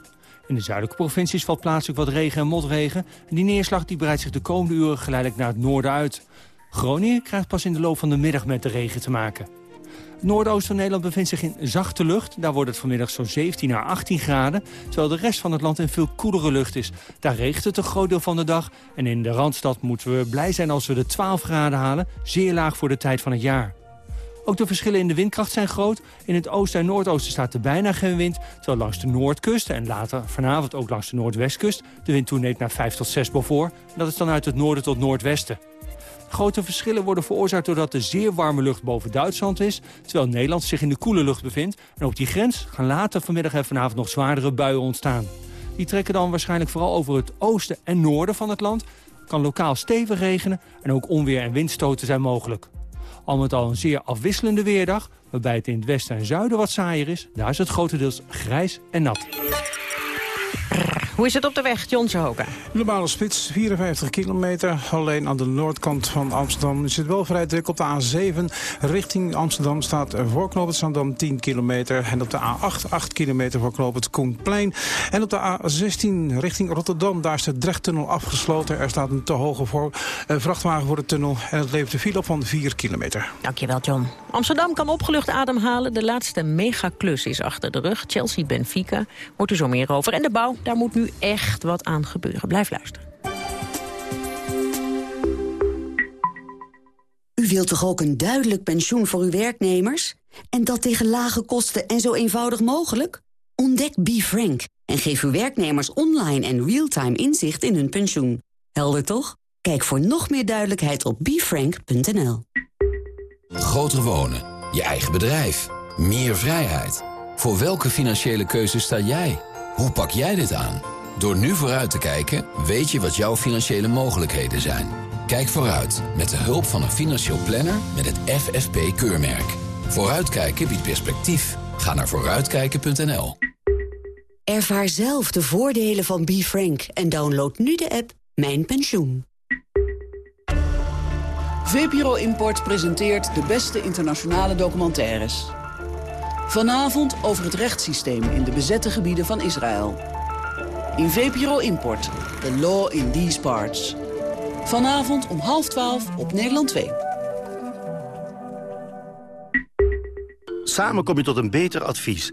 In de zuidelijke provincies valt plaatselijk wat regen en motregen. En die neerslag die breidt zich de komende uren geleidelijk naar het noorden uit. Groningen krijgt pas in de loop van de middag met de regen te maken. Noordoosten van Nederland bevindt zich in zachte lucht. Daar wordt het vanmiddag zo'n 17 à 18 graden. Terwijl de rest van het land in veel koelere lucht is. Daar regent het een groot deel van de dag. En in de Randstad moeten we blij zijn als we de 12 graden halen. Zeer laag voor de tijd van het jaar. Ook de verschillen in de windkracht zijn groot. In het oosten en noordoosten staat er bijna geen wind. Terwijl langs de noordkust en later vanavond ook langs de noordwestkust... de wind toeneemt naar 5 tot 6 voor. Dat is dan uit het noorden tot noordwesten. Grote verschillen worden veroorzaakt doordat de zeer warme lucht boven Duitsland is... terwijl Nederland zich in de koele lucht bevindt. En op die grens gaan later vanmiddag en vanavond nog zwaardere buien ontstaan. Die trekken dan waarschijnlijk vooral over het oosten en noorden van het land... kan lokaal stevig regenen en ook onweer en windstoten zijn mogelijk. Al met al een zeer afwisselende weerdag, waarbij het in het westen en zuiden wat saaier is. Daar is het grotendeels grijs en nat. Hoe is het op de weg, John Hoka? Normale spits, 54 kilometer. Alleen aan de noordkant van Amsterdam is het wel vrij druk. Op de A7 richting Amsterdam staat voor knooppunt Zandam 10 kilometer. En op de A8 8 kilometer voor knooppunt Koenplein. En op de A16 richting Rotterdam, daar is de Drechttunnel afgesloten. Er staat een te hoge voor, uh, vrachtwagen voor de tunnel. En het levert een file op van 4 kilometer. Dankjewel, John. Amsterdam kan opgelucht ademhalen. De laatste megaklus is achter de rug. Chelsea-Benfica, hoort u zo meer over. En de bouw, daar moet nu echt wat aan gebeuren. Blijf luisteren. U wilt toch ook een duidelijk pensioen voor uw werknemers? En dat tegen lage kosten en zo eenvoudig mogelijk? Ontdek BeFrank en geef uw werknemers online en real-time inzicht in hun pensioen. Helder toch? Kijk voor nog meer duidelijkheid op befrank.nl. Groter wonen, je eigen bedrijf, meer vrijheid. Voor welke financiële keuze sta jij? Hoe pak jij dit aan? Door nu vooruit te kijken, weet je wat jouw financiële mogelijkheden zijn. Kijk vooruit met de hulp van een financieel planner met het FFP-keurmerk. Vooruitkijken biedt perspectief. Ga naar vooruitkijken.nl. Ervaar zelf de voordelen van BeFrank en download nu de app Mijn Pensioen. VPRO Import presenteert de beste internationale documentaires. Vanavond over het rechtssysteem in de bezette gebieden van Israël. In VPRO Import, The Law in These Parts. Vanavond om half twaalf op Nederland 2. Samen kom je tot een beter advies.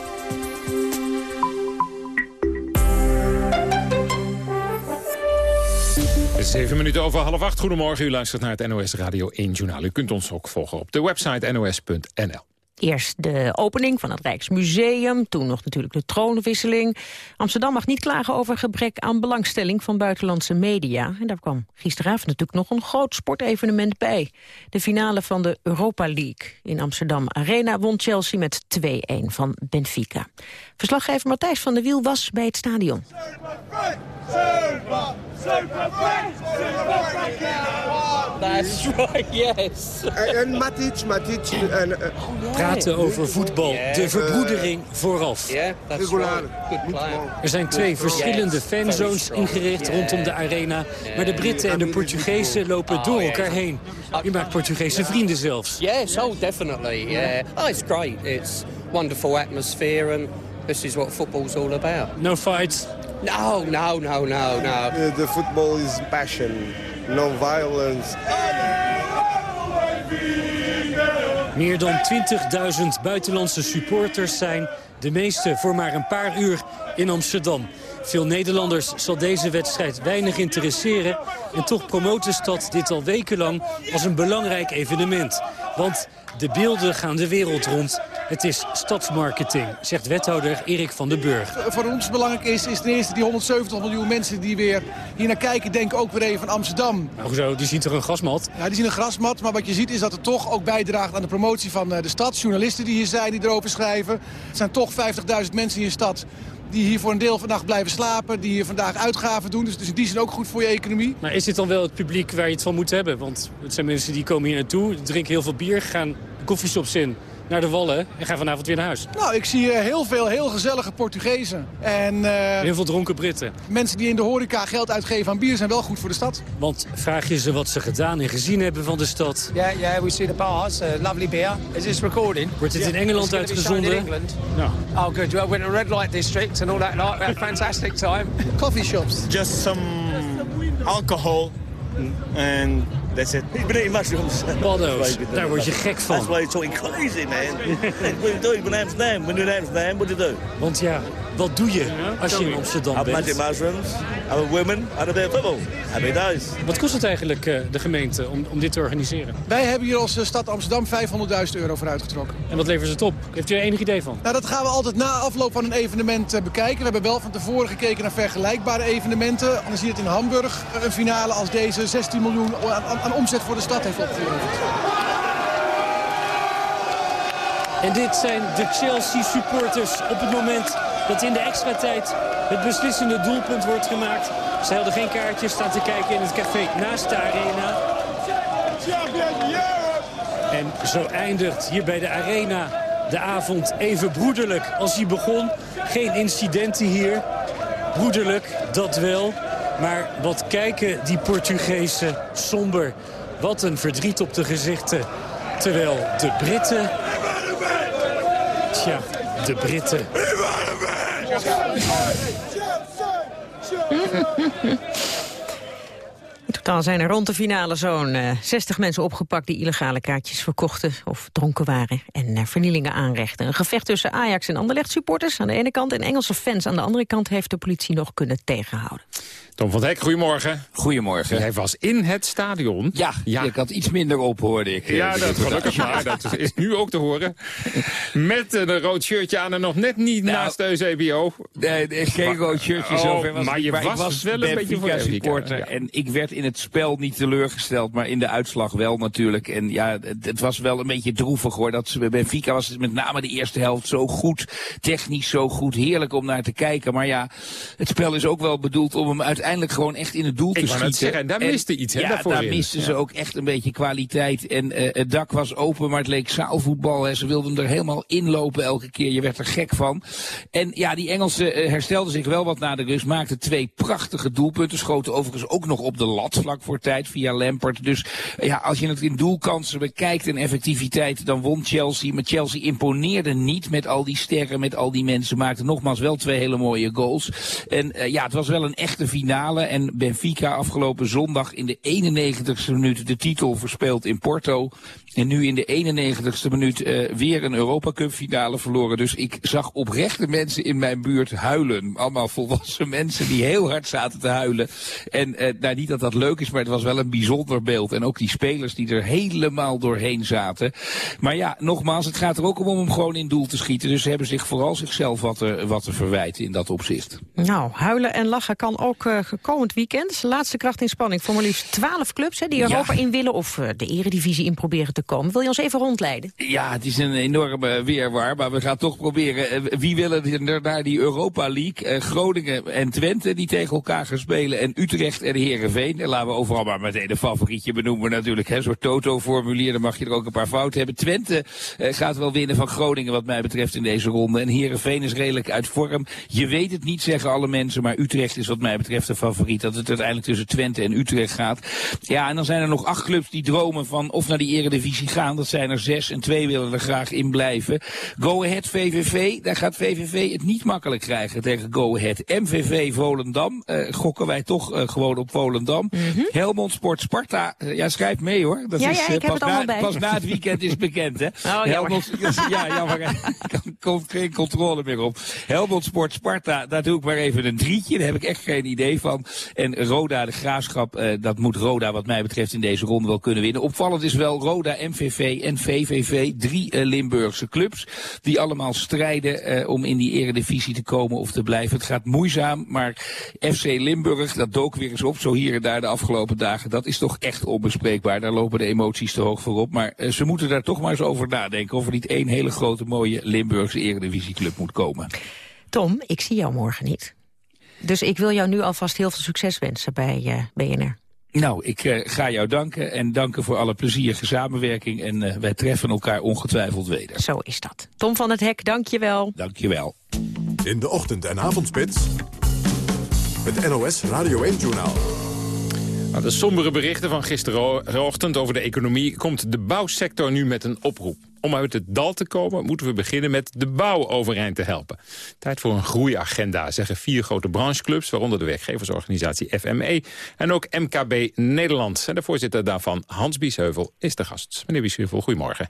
Zeven minuten over half acht. Goedemorgen, u luistert naar het NOS Radio 1 Journaal. U kunt ons ook volgen op de website nos.nl. Eerst de opening van het Rijksmuseum, toen nog natuurlijk de troonwisseling. Amsterdam mag niet klagen over gebrek aan belangstelling van buitenlandse media. En daar kwam gisteravond natuurlijk nog een groot sportevenement bij. De finale van de Europa League. In Amsterdam Arena won Chelsea met 2-1 van Benfica. Verslaggever Matthijs van der Wiel was bij het stadion. That's right, yes. En Matic, Matic. En, Praten over voetbal, de verbroedering vooraf. Er zijn twee verschillende fanzones ingericht rondom de arena. Maar de Britten en de Portugezen lopen door elkaar heen. Je maakt Portugese vrienden zelfs. Yes, oh, definitely. Yeah. Oh, it's great. It's wonderful atmosphere and this is what football's all about. No fights? No, no, no, no, no. The, the football is passion, no violence. Meer dan 20.000 buitenlandse supporters zijn, de meeste voor maar een paar uur, in Amsterdam. Veel Nederlanders zal deze wedstrijd weinig interesseren... en toch promoot de stad dit al wekenlang als een belangrijk evenement. Want de beelden gaan de wereld rond. Het is stadsmarketing, zegt wethouder Erik van den Burg. Voor ons belangrijk is, is ten eerste die 170 miljoen mensen die weer hier naar kijken... denken ook weer even aan Amsterdam. Nou, hoezo? Die zien toch een grasmat? Ja, die zien een grasmat, maar wat je ziet is dat het toch ook bijdraagt aan de promotie van eh, de stad. Journalisten die hier zijn, die erover schrijven. Het zijn toch 50.000 mensen in je stad die hier voor een deel van de nacht blijven slapen, die hier vandaag uitgaven doen. Dus, dus die zin ook goed voor je economie. Maar is dit dan wel het publiek waar je het van moet hebben? Want het zijn mensen die komen hier naartoe, drinken heel veel bier, gaan koffieshops in naar de Wallen en gaan vanavond weer naar huis. Nou, ik zie heel veel heel gezellige Portugezen. En, uh, heel veel dronken Britten. Mensen die in de horeca geld uitgeven aan bier zijn wel goed voor de stad. Want vraag je ze wat ze gedaan en gezien hebben van de stad. Ja, yeah, yeah, we see the bars. Uh, lovely beer. Is this recording? Wordt het yeah. in Engeland uitgezonden? In England. No. Oh, good. Well, we're in a red light district and all that. Like, we had a fantastic time. Coffee shops. Just some alcohol and That's it. He's been eating mushrooms. Daar word je gek van. That's why you're talking crazy, man. what do you do in Amsterdam? When you're in Amsterdam, what do you do? Want ja, wat doe je als je in Amsterdam have bent? magic mushrooms, have a woman, and a bit of football. Happy days. Wat kost het eigenlijk uh, de gemeente om, om dit te organiseren? Wij hebben hier als stad Amsterdam 500.000 euro voor uitgetrokken. En wat leveren ze het op? Heeft u er enig idee van? Nou, dat gaan we altijd na afloop van een evenement uh, bekijken. We hebben wel van tevoren gekeken naar vergelijkbare evenementen. En dan zie je het in Hamburg, een finale als deze 16 miljoen aan, aan, omzet voor de stad heeft opgeleverd. En dit zijn de Chelsea supporters op het moment dat in de extra tijd het beslissende doelpunt wordt gemaakt. Zij hadden geen kaartjes staan te kijken in het café naast de arena. En zo eindigt hier bij de arena de avond even broederlijk als hij begon. Geen incidenten hier. Broederlijk, dat wel. Maar wat kijken die Portugezen somber. Wat een verdriet op de gezichten. Terwijl de Britten... Tja, de Britten... Totaal zijn er rond de finale zo'n uh, 60 mensen opgepakt... die illegale kaartjes verkochten of dronken waren en uh, vernielingen aanrechten. Een gevecht tussen Ajax en Anderlecht supporters aan de ene kant... en Engelse fans aan de andere kant heeft de politie nog kunnen tegenhouden. Tom van Hek, goedemorgen. Goedemorgen. Jij was in het stadion. Ja, ja. ik had iets minder op, hoorde ik. Ja, dat gelukkig maar. Dat is nu ook te horen. Met een rood shirtje aan en nog net niet nou, naast de ECBO. Nee, nee geen rood shirtje, oh, zover was Maar je maar was, was wel een beetje voor supporter. Ja. En ik werd in het spel niet teleurgesteld, maar in de uitslag wel natuurlijk. En ja, het, het was wel een beetje droevig hoor. Dat Benfica was met name de eerste helft zo goed. Technisch zo goed. Heerlijk om naar te kijken. Maar ja, het spel is ook wel bedoeld om hem uiteindelijk gewoon echt in het doel te schieten. Zeggen, en daar miste iets, hè, Ja, daarvoor daar misten ze ook echt een beetje kwaliteit. En uh, het dak was open, maar het leek zaalvoetbal. Hè. Ze wilden er helemaal inlopen elke keer. Je werd er gek van. En ja, die Engelsen uh, herstelden zich wel wat na de rust. Maakten twee prachtige doelpunten. Schoten overigens ook nog op de lat vlak voor tijd via Lampard. Dus uh, ja, als je het in doelkansen bekijkt en effectiviteit, dan won Chelsea. Maar Chelsea imponeerde niet met al die sterren, met al die mensen. Maakte nogmaals wel twee hele mooie goals. En ja, het was wel een echte finale. En Benfica afgelopen zondag in de 91ste minuut de titel verspeeld in Porto. En nu in de 91ste minuut uh, weer een Europa Cup finale verloren. Dus ik zag oprechte mensen in mijn buurt huilen. Allemaal volwassen mensen die heel hard zaten te huilen. En uh, nou, niet dat dat leuk is, maar het was wel een bijzonder beeld. En ook die spelers die er helemaal doorheen zaten. Maar ja, nogmaals, het gaat er ook om om hem gewoon in doel te schieten. Dus ze hebben zich vooral zichzelf wat te, wat te verwijten in dat opzicht. Nou, huilen en lachen kan ook uh, komend weekend. Laatste kracht in spanning voor maar liefst 12 clubs hè, die Europa ja. in willen of uh, de eredivisie in proberen te komen. Wil je ons even rondleiden? Ja, het is een enorme weerwaar, maar we gaan toch proberen. Wie willen er naar die Europa League? Groningen en Twente die tegen elkaar gaan spelen en Utrecht en Heerenveen. En laten we overal maar meteen een favorietje benoemen natuurlijk. Een soort toto-formulier, dan mag je er ook een paar fouten hebben. Twente uh, gaat wel winnen van Groningen wat mij betreft in deze ronde. En Heerenveen is redelijk uit vorm. Je weet het niet, zeggen alle mensen, maar Utrecht is wat mij betreft de favoriet. Dat het uiteindelijk tussen Twente en Utrecht gaat. Ja, en dan zijn er nog acht clubs die dromen van of naar die eredivisie gaan. Dat zijn er zes en twee willen er graag in blijven. Go Ahead VVV, daar gaat VVV het niet makkelijk krijgen tegen Go Ahead. MVV Volendam, uh, gokken wij toch uh, gewoon op Volendam. Mm -hmm. Helmond Sport Sparta, uh, ja schrijf mee hoor. Dat ja, is, ja, pas, na, pas na het weekend is bekend hè. Oh, Helmond, ja, jammer. Er komt geen controle meer op. Helmond Sport Sparta, daar doe ik maar even een drietje. Daar heb ik echt geen idee van. En Roda de Graafschap, uh, dat moet Roda wat mij betreft in deze ronde wel kunnen winnen. Opvallend is wel Roda, MVV en VVV, drie Limburgse clubs. Die allemaal strijden om in die eredivisie te komen of te blijven. Het gaat moeizaam, maar FC Limburg, dat dook weer eens op, zo hier en daar de afgelopen dagen. Dat is toch echt onbespreekbaar. Daar lopen de emoties te hoog voor op. Maar ze moeten daar toch maar eens over nadenken. Of er niet één hele grote mooie Limburgse eredivisieclub moet komen. Tom, ik zie jou morgen niet. Dus ik wil jou nu alvast heel veel succes wensen bij uh, BNR. Nou, ik uh, ga jou danken en danken voor alle plezierige samenwerking. En uh, wij treffen elkaar ongetwijfeld weder. Zo is dat. Tom van het Hek, dank je wel. Dank je wel. In de ochtend- en avondspits, het NOS Radio 1-journaal. Nou, de sombere berichten van gisterochtend over de economie... komt de bouwsector nu met een oproep. Om uit het dal te komen moeten we beginnen met de bouw overeind te helpen. Tijd voor een groeiagenda, zeggen vier grote brancheclubs... waaronder de werkgeversorganisatie FME en ook MKB Nederland. En de voorzitter daarvan, Hans Biesheuvel, is de gast. Meneer Biesheuvel, goedemorgen.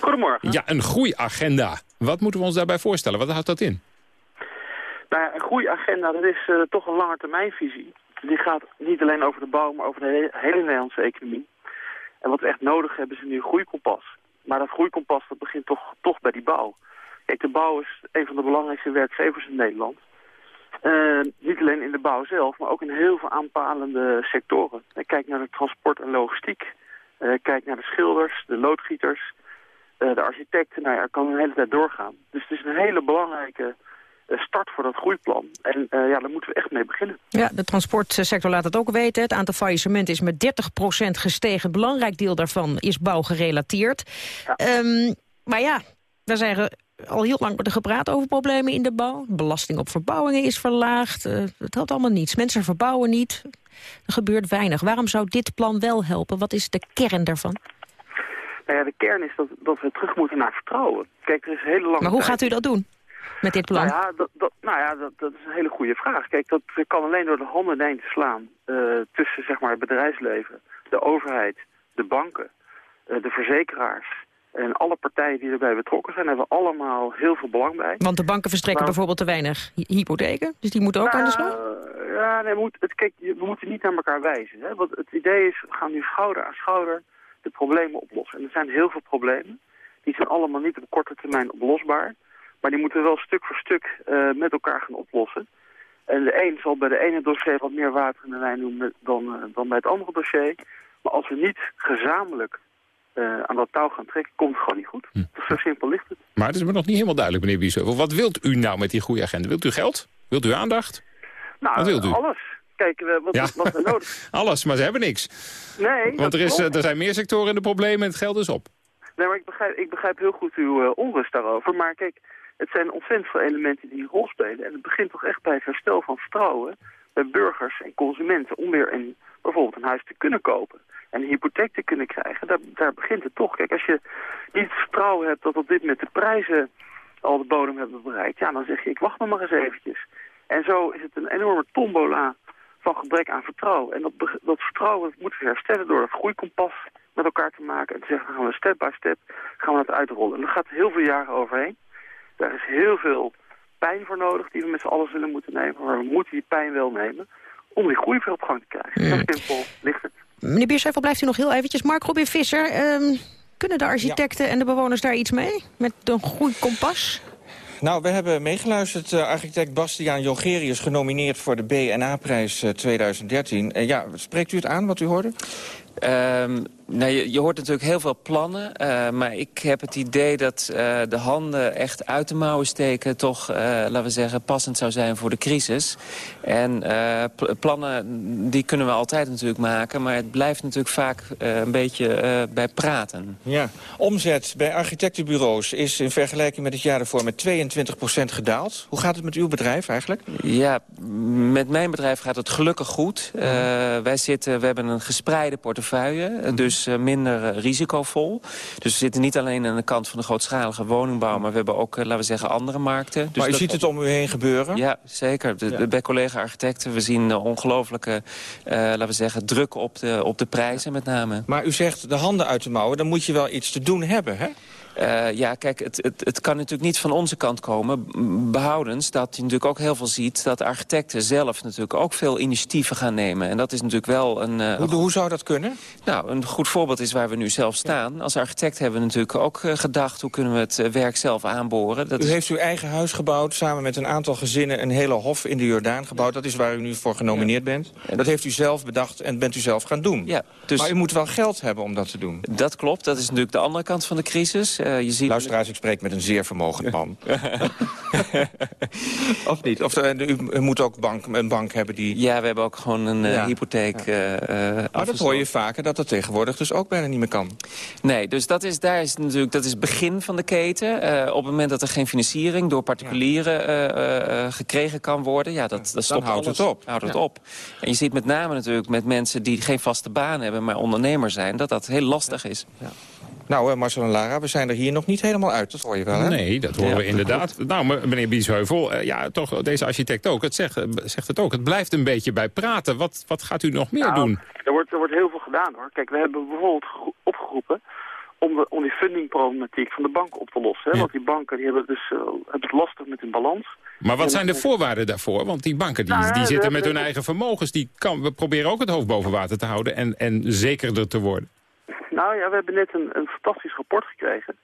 Goedemorgen. Ja, een groeiagenda. Wat moeten we ons daarbij voorstellen? Wat houdt dat in? Nou, een groeiagenda, dat is uh, toch een langetermijnvisie. Die gaat niet alleen over de bouw, maar over de hele Nederlandse economie. En wat we echt nodig hebben is een nieuw groeikompas. Maar dat groeikompas dat begint toch, toch bij die bouw. Kijk, de bouw is een van de belangrijkste werkgevers in Nederland. Uh, niet alleen in de bouw zelf, maar ook in heel veel aanpalende sectoren. Kijk naar de transport en logistiek. Uh, kijk naar de schilders, de loodgieters, uh, de architecten. Nou ja, er kan een hele tijd doorgaan. Dus het is een hele belangrijke start voor dat groeiplan. En ja, daar moeten we echt mee beginnen. Ja, de transportsector laat het ook weten. Het aantal faillissementen is met 30% gestegen. Een belangrijk deel daarvan is bouwgerelateerd. Ehm, maar ja, daar zijn al heel lang worden gepraat over problemen in de bouw. Belasting op verbouwingen is verlaagd. Uh, het helpt allemaal niets. Mensen verbouwen niet. Er gebeurt weinig. Waarom zou dit plan wel helpen? Wat is de kern daarvan? Nou ja, de kern is dat, dat we terug moeten naar vertrouwen. Kijk, er is hele lange Maar hoe gaat u dat doen? Met dit plan? Nou ja, dat, dat nou ja dat, dat, is een hele goede vraag. Kijk, dat kan alleen door de handen heen te slaan uh, tussen zeg maar, het bedrijfsleven, de overheid, de banken, uh, de verzekeraars en alle partijen die erbij betrokken zijn, hebben allemaal heel veel belang bij. Want de banken verstrekken bijvoorbeeld te weinig hypotheken, dus die moeten ook aan de slag? Nou, ja, nee, moet, het, kijk, we moeten niet naar elkaar wijzen. Hè? Want het idee is, we gaan nu schouder aan schouder de problemen oplossen. En er zijn heel veel problemen. Die zijn allemaal niet op korte termijn oplosbaar. Maar die moeten we wel stuk voor stuk uh, met elkaar gaan oplossen. En de een zal bij de ene dossier wat meer water in de wijn doen dan, uh, dan bij het andere dossier. Maar als we niet gezamenlijk uh, aan dat touw gaan trekken, komt het gewoon niet goed. Hm. Zo simpel ligt het. Maar het is me nog niet helemaal duidelijk, meneer Biesheuvel. Wat wilt u nou met die goede agenda? Wilt u geld? Wilt u aandacht? Nou, wat wilt u? alles. Kijk, wat, ja. wat we nodig Alles, maar ze hebben niks. Nee, Want er, is, er zijn meer sectoren in de problemen en het geld is op. Nee, maar ik begrijp, ik begrijp heel goed uw uh, onrust daarover. Maar kijk, het zijn ontzettend veel elementen die een rol spelen. En het begint toch echt bij het herstel van vertrouwen bij burgers en consumenten om weer een, bijvoorbeeld een huis te kunnen kopen en een hypotheek te kunnen krijgen, daar, daar begint het toch. Kijk, als je niet het vertrouwen hebt dat op dit moment de prijzen al de bodem hebben bereikt, ja, dan zeg je, ik wacht nog maar eens eventjes. En zo is het een enorme tombola van gebrek aan vertrouwen. En dat, dat vertrouwen moeten we herstellen door het groeikompas met elkaar te maken en te zeggen, gaan we step by step gaan we dat uitrollen. En dat gaat heel veel jaren overheen. Daar is heel veel pijn voor nodig die we met z'n allen zullen moeten nemen. Maar we moeten die pijn wel nemen om die groei weer op gang te krijgen. Mm. Zo simpel ligt het. Meneer Bierscheuvel, blijft u nog heel eventjes. Mark Robin Visser, um, kunnen de architecten en de bewoners daar iets mee? Met een goed kompas? Nou, we hebben meegeluisterd. Uh, architect Bastiaan Jongerius genomineerd voor de BNA-prijs uh, 2013. Uh, ja, spreekt u het aan wat u hoorde? Um, nou, je, je, hoort natuurlijk heel veel plannen, uh, maar ik heb het idee dat uh, de handen echt uit de mouwen steken... toch, uh, laten we zeggen, passend zou zijn voor de crisis. En plannen, die kunnen we altijd natuurlijk maken... maar het blijft natuurlijk vaak een beetje bij praten. Ja, omzet bij architectenbureaus is in vergelijking met het jaar ervoor... met 22% gedaald. Hoe gaat het met uw bedrijf eigenlijk? Ja, met mijn bedrijf gaat het gelukkig goed. wij zitten, we hebben een gespreide portefeuille, dus uh, minder uh, risicovol. Dus we zitten niet alleen aan de kant van de grootschalige woningbouw... maar we hebben ook, uh, laten we zeggen, andere markten. Dus maar u ziet het om u heen gebeuren? Ja, zeker. De, ja. Bij collega-architecten, we zien ongelooflijke, laten we zeggen, druk op de, op de prijzen met name. Maar u zegt de handen uit de mouwen, dan moet je wel iets te doen hebben, hè? Uh, ja, kijk, het, het, het, kan natuurlijk niet van onze kant komen. Behoudens dat je natuurlijk ook heel veel ziet... dat architecten zelf natuurlijk ook veel initiatieven gaan nemen. En dat is natuurlijk wel een... Uh, hoe, hoe, zou dat kunnen? Nou, een goed voorbeeld is waar we nu zelf staan. Ja. Als architect hebben we natuurlijk ook uh, gedacht... hoe kunnen we het werk zelf aanboren. Dat u is... heeft uw eigen huis gebouwd, samen met een aantal gezinnen... een hele hof in de Jordaan gebouwd. Dat is waar u nu voor genomineerd ja. bent. Dat heeft u zelf bedacht en bent u zelf gaan doen. Ja, dus... Maar u moet wel geld hebben om dat te doen. Dat klopt, dat is natuurlijk de andere kant van de crisis. Uh, je ziet... Luisteraars, ik spreek met een zeer vermogend man. of niet? Of uh, u, u, moet ook bank, een bank hebben die... Ja, we hebben ook gewoon een uh, ja. hypotheek ja. Maar dat hoor je vaker, dat dat tegenwoordig dus ook bijna niet meer kan. Nee, dus dat is, daar is natuurlijk, dat is het begin van de keten. op het moment dat er geen financiering door particulieren gekregen kan worden... Ja, dat, dat stopt Dan houdt alles. het op. Houdt het op. En je ziet met name natuurlijk met mensen die geen vaste baan hebben... maar ondernemer zijn, dat dat heel lastig is. Nou, Marcel en Lara, we zijn er hier nog niet helemaal uit. Dat hoor je wel, hè? Nee, dat horen ja, we inderdaad. Goed. Nou, meneer Biesheuvel, uh, ja, toch, deze architect ook, het zegt, zegt het ook. Het blijft een beetje bij praten. Wat, wat gaat u nog meer nou, doen? Er wordt, er wordt heel veel gedaan, hoor. Kijk, we hebben bijvoorbeeld opgeroepen om, de, om die fundingproblematiek van de banken op te lossen. Hè? Ja. Want die banken die hebben, dus, uh, hebben het lastig met hun balans. Maar wat zijn de voorwaarden daarvoor? Want die banken die, nou ja, die zitten met hun eigen vermogens. Die kan, we proberen ook het hoofd boven water te houden en, en zekerder te worden. Nou ja, we hebben net een, een fantastisch rapport gekregen...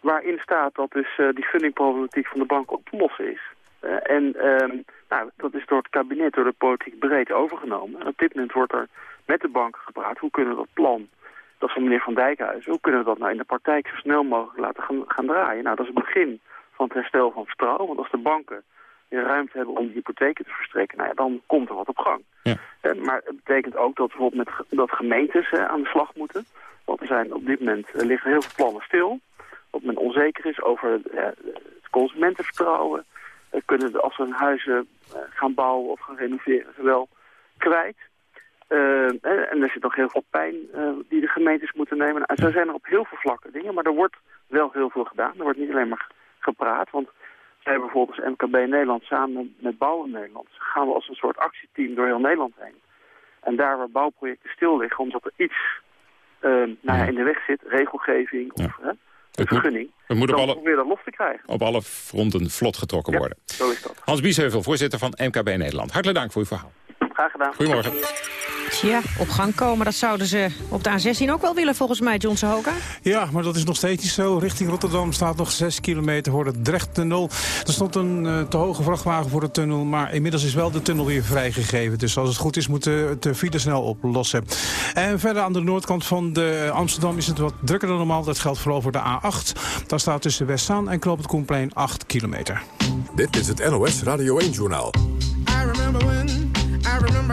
waarin staat dat dus uh, die fundingproblematiek van de bank op is. Uh, en um, nou, dat is door het kabinet, door de politiek breed overgenomen. En op dit moment wordt er met de banken gepraat... hoe kunnen we dat plan, dat van meneer Van Dijkhuizen... hoe kunnen we dat nou in de praktijk zo snel mogelijk laten gaan, gaan draaien? Nou, dat is het begin van het herstel van vertrouwen. Want als de banken ruimte hebben om hypotheken te verstrekken, nou ja, dan komt er wat op gang. Ja. maar het betekent ook dat bijvoorbeeld met, dat gemeentes aan de slag moeten. Want er zijn op dit moment liggen heel veel plannen stil. Wat men onzeker is over het consumentenvertrouwen. kunnen als we hun huizen gaan bouwen of gaan renoveren, wel kwijt. en er zit nog heel veel pijn die de gemeentes moeten nemen. En zo zijn er op heel veel vlakken dingen, maar er wordt wel heel veel gedaan. Er wordt niet alleen maar gepraat, want wij bijvoorbeeld als MKB Nederland samen met Bouwen Nederland gaan we als een soort actieteam door heel Nederland heen. En daar waar bouwprojecten stil liggen, omdat er iets uh, nou ja, in de weg zit, regelgeving of hè, vergunning, we moeten op alle, dat los te krijgen. Op alle fronten vlot getrokken worden. Zo is dat. Hans Biesheuvel, voorzitter van MKB Nederland. Hartelijk dank voor uw verhaal. Graag gedaan. Goedemorgen. Tja, op gang komen, dat zouden ze op de A16 ook wel willen volgens mij, Johnson Hoka. Ja, maar dat is nog steeds niet zo. Richting Rotterdam staat nog 6 kilometer voor de Drechttunnel. Er stond een uh, te hoge vrachtwagen voor de tunnel, maar inmiddels is wel de tunnel weer vrijgegeven. Dus als het goed is, moeten de file snel oplossen. En verder aan de noordkant van de Amsterdam is het wat drukker dan normaal. Dat geldt vooral voor de A8. Daar staat tussen Westzaan en Knoop het Koenplein 8 kilometer. Dit is het NOS Radio 1-journaal.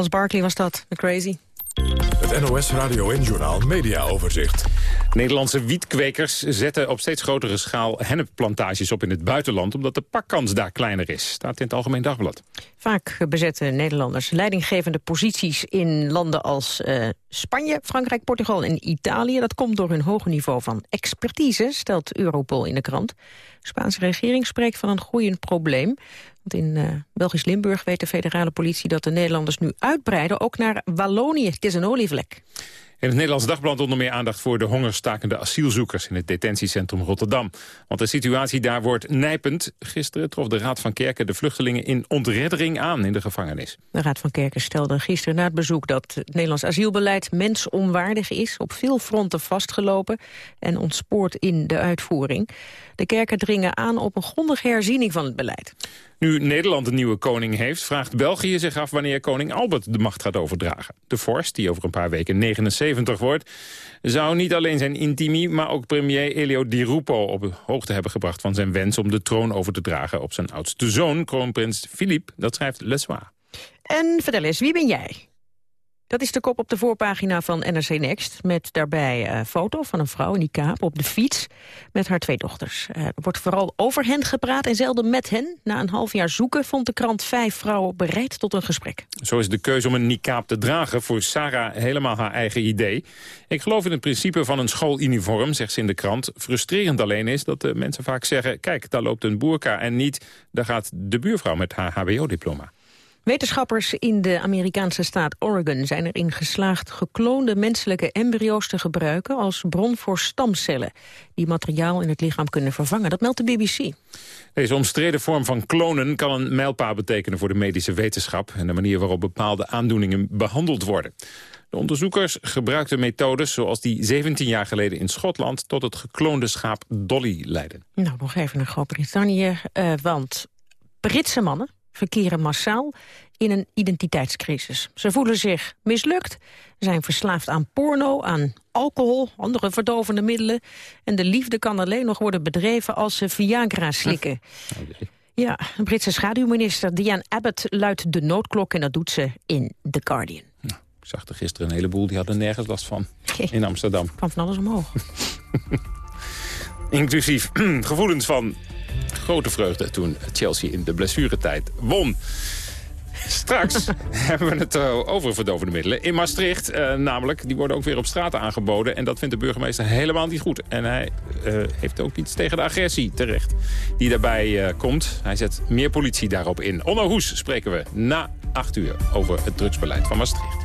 Knals Barkley was dat, de crazy. Het NOS Radio en Journal Media Overzicht. Nederlandse wietkwekers zetten op steeds grotere schaal hennepplantages op in het buitenland, omdat de pakkans daar kleiner is. Staat in het Algemeen Dagblad. Vaak bezetten Nederlanders leidinggevende posities in landen als uh, Spanje, Frankrijk, Portugal en Italië. Dat komt door hun hoge niveau van expertise, stelt Europol in de krant. De Spaanse regering spreekt van een groeiend probleem. Want in uh, Belgisch Limburg weet de federale politie dat de Nederlanders nu uitbreiden, ook naar Wallonië. Het is een olievlek. In het Nederlands Dagblad onder meer aandacht voor de hongerstakende asielzoekers in het detentiecentrum Rotterdam. Want de situatie daar wordt nijpend. Gisteren trof de Raad van Kerken de vluchtelingen in ontreddering aan in de gevangenis. De Raad van Kerken stelde gisteren na het bezoek dat het Nederlands asielbeleid mensonwaardig is, op veel fronten vastgelopen en ontspoord in de uitvoering. De kerken dringen aan op een grondige herziening van het beleid. Nu Nederland een nieuwe koning heeft, vraagt België zich af wanneer koning Albert de macht gaat overdragen. De vorst, die over een paar weken 79 wordt, zou niet alleen zijn intimi, maar ook premier Elio Di Rupo op hoogte hebben gebracht van zijn wens om de troon over te dragen op zijn oudste zoon, kroonprins Philippe. Dat schrijft Le Soir. En vertel eens, wie ben jij? Dat is de kop op de voorpagina van NRC Next. Met daarbij een foto van een vrouw in die kaap op de fiets met haar twee dochters. Eh, er wordt vooral over hen gepraat en zelden met hen. Na een half jaar zoeken vond de krant vijf vrouwen bereid tot een gesprek. Zo is de keuze om een niqab te dragen voor Sarah helemaal haar eigen idee. Ik geloof in het principe van een schooluniform, zegt ze in de krant. Frustrerend alleen is dat de mensen vaak zeggen... kijk, daar loopt een boerka en niet, daar gaat de buurvrouw met haar hbo-diploma. Wetenschappers in de Amerikaanse staat Oregon zijn erin geslaagd gekloonde menselijke embryo's te gebruiken als bron voor stamcellen die materiaal in het lichaam kunnen vervangen. Dat meldt de BBC. Deze omstreden vorm van klonen kan een mijlpaal betekenen voor de medische wetenschap en de manier waarop bepaalde aandoeningen behandeld worden. De onderzoekers gebruikten methodes zoals die 17 jaar geleden in Schotland tot het gekloonde schaap Dolly leidden. Nou, nog even naar Groot-Brittannië, uh, want Britse mannen verkeren massaal in een identiteitscrisis. Ze voelen zich mislukt, zijn verslaafd aan porno, aan alcohol, andere verdovende middelen. En de liefde kan alleen nog worden bedreven als ze Viagra slikken. Ja, een Britse schaduwminister Diane Abbott luidt de noodklok en dat doet ze in The Guardian. ik zag er gisteren een heleboel, die hadden nergens last van in Amsterdam. Kwam van alles omhoog. Inclusief gevoelens van grote vreugde toen Chelsea in de blessuretijd won. Straks hebben we het eh, over verdovende middelen. In Maastricht uh, namelijk, die worden ook weer op straat aangeboden. En dat vindt de burgemeester helemaal niet goed. En hij uh, heeft ook iets tegen de agressie terecht die daarbij komt. Hij zet meer politie daarop in. Onno Hoes spreken we na acht uur over het drugsbeleid van Maastricht.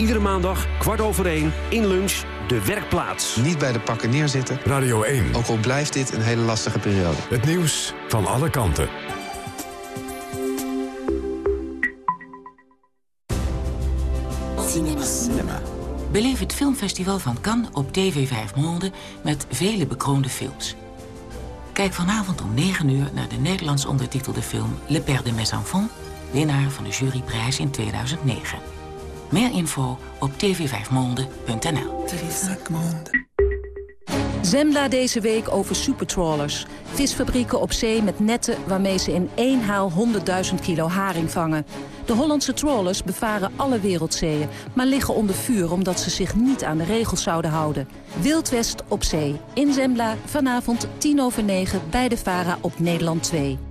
Iedere maandag, kwart over één, in lunch, de werkplaats. Niet bij de pakken neerzitten. Radio 1. Ook al blijft dit een hele lastige periode. Het nieuws van alle kanten. Cinema. Cinema. Beleef het filmfestival van Cannes op TV 5 Monde met vele bekroonde films. Kijk vanavond om 9 uur naar de Nederlands ondertitelde film Le Père de mes enfants, winnaar van de juryprijs in 2009. Meer info op tv5monde.nl. Zembla deze week over supertrawlers. Visfabrieken op zee met netten waarmee ze in één haal 100.000 kilo haring vangen. De Hollandse trawlers bevaren alle wereldzeeën... maar liggen onder vuur omdat ze zich niet aan de regels zouden houden. Wildwest op zee. In Zembla vanavond 10 over 9 bij de VARA op Nederland 2.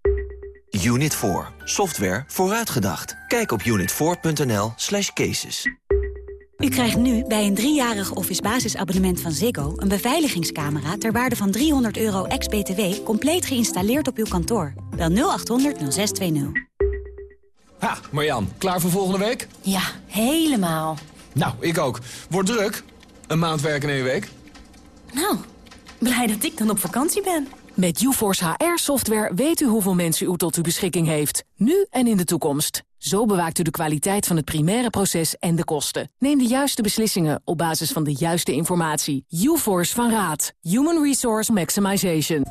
Unit 4. Software vooruitgedacht. Kijk op unit4.nl slash cases. U krijgt nu bij een driejarig Office basisabonnement van Ziggo... een beveiligingscamera ter waarde van 300 euro ex-BTW... compleet geïnstalleerd op uw kantoor. Bel 0800 0620. Ha, Marjan, klaar voor volgende week? Ja, helemaal. Nou, ik ook. Wordt druk. Een maand werken in één week. Nou, blij dat ik dan op vakantie ben. Met UForce HR-software weet u hoeveel mensen u tot uw beschikking heeft. Nu en in de toekomst. Zo bewaakt u de kwaliteit van het primaire proces en de kosten. Neem de juiste beslissingen op basis van de juiste informatie. UForce van Raad. Human Resource Maximization.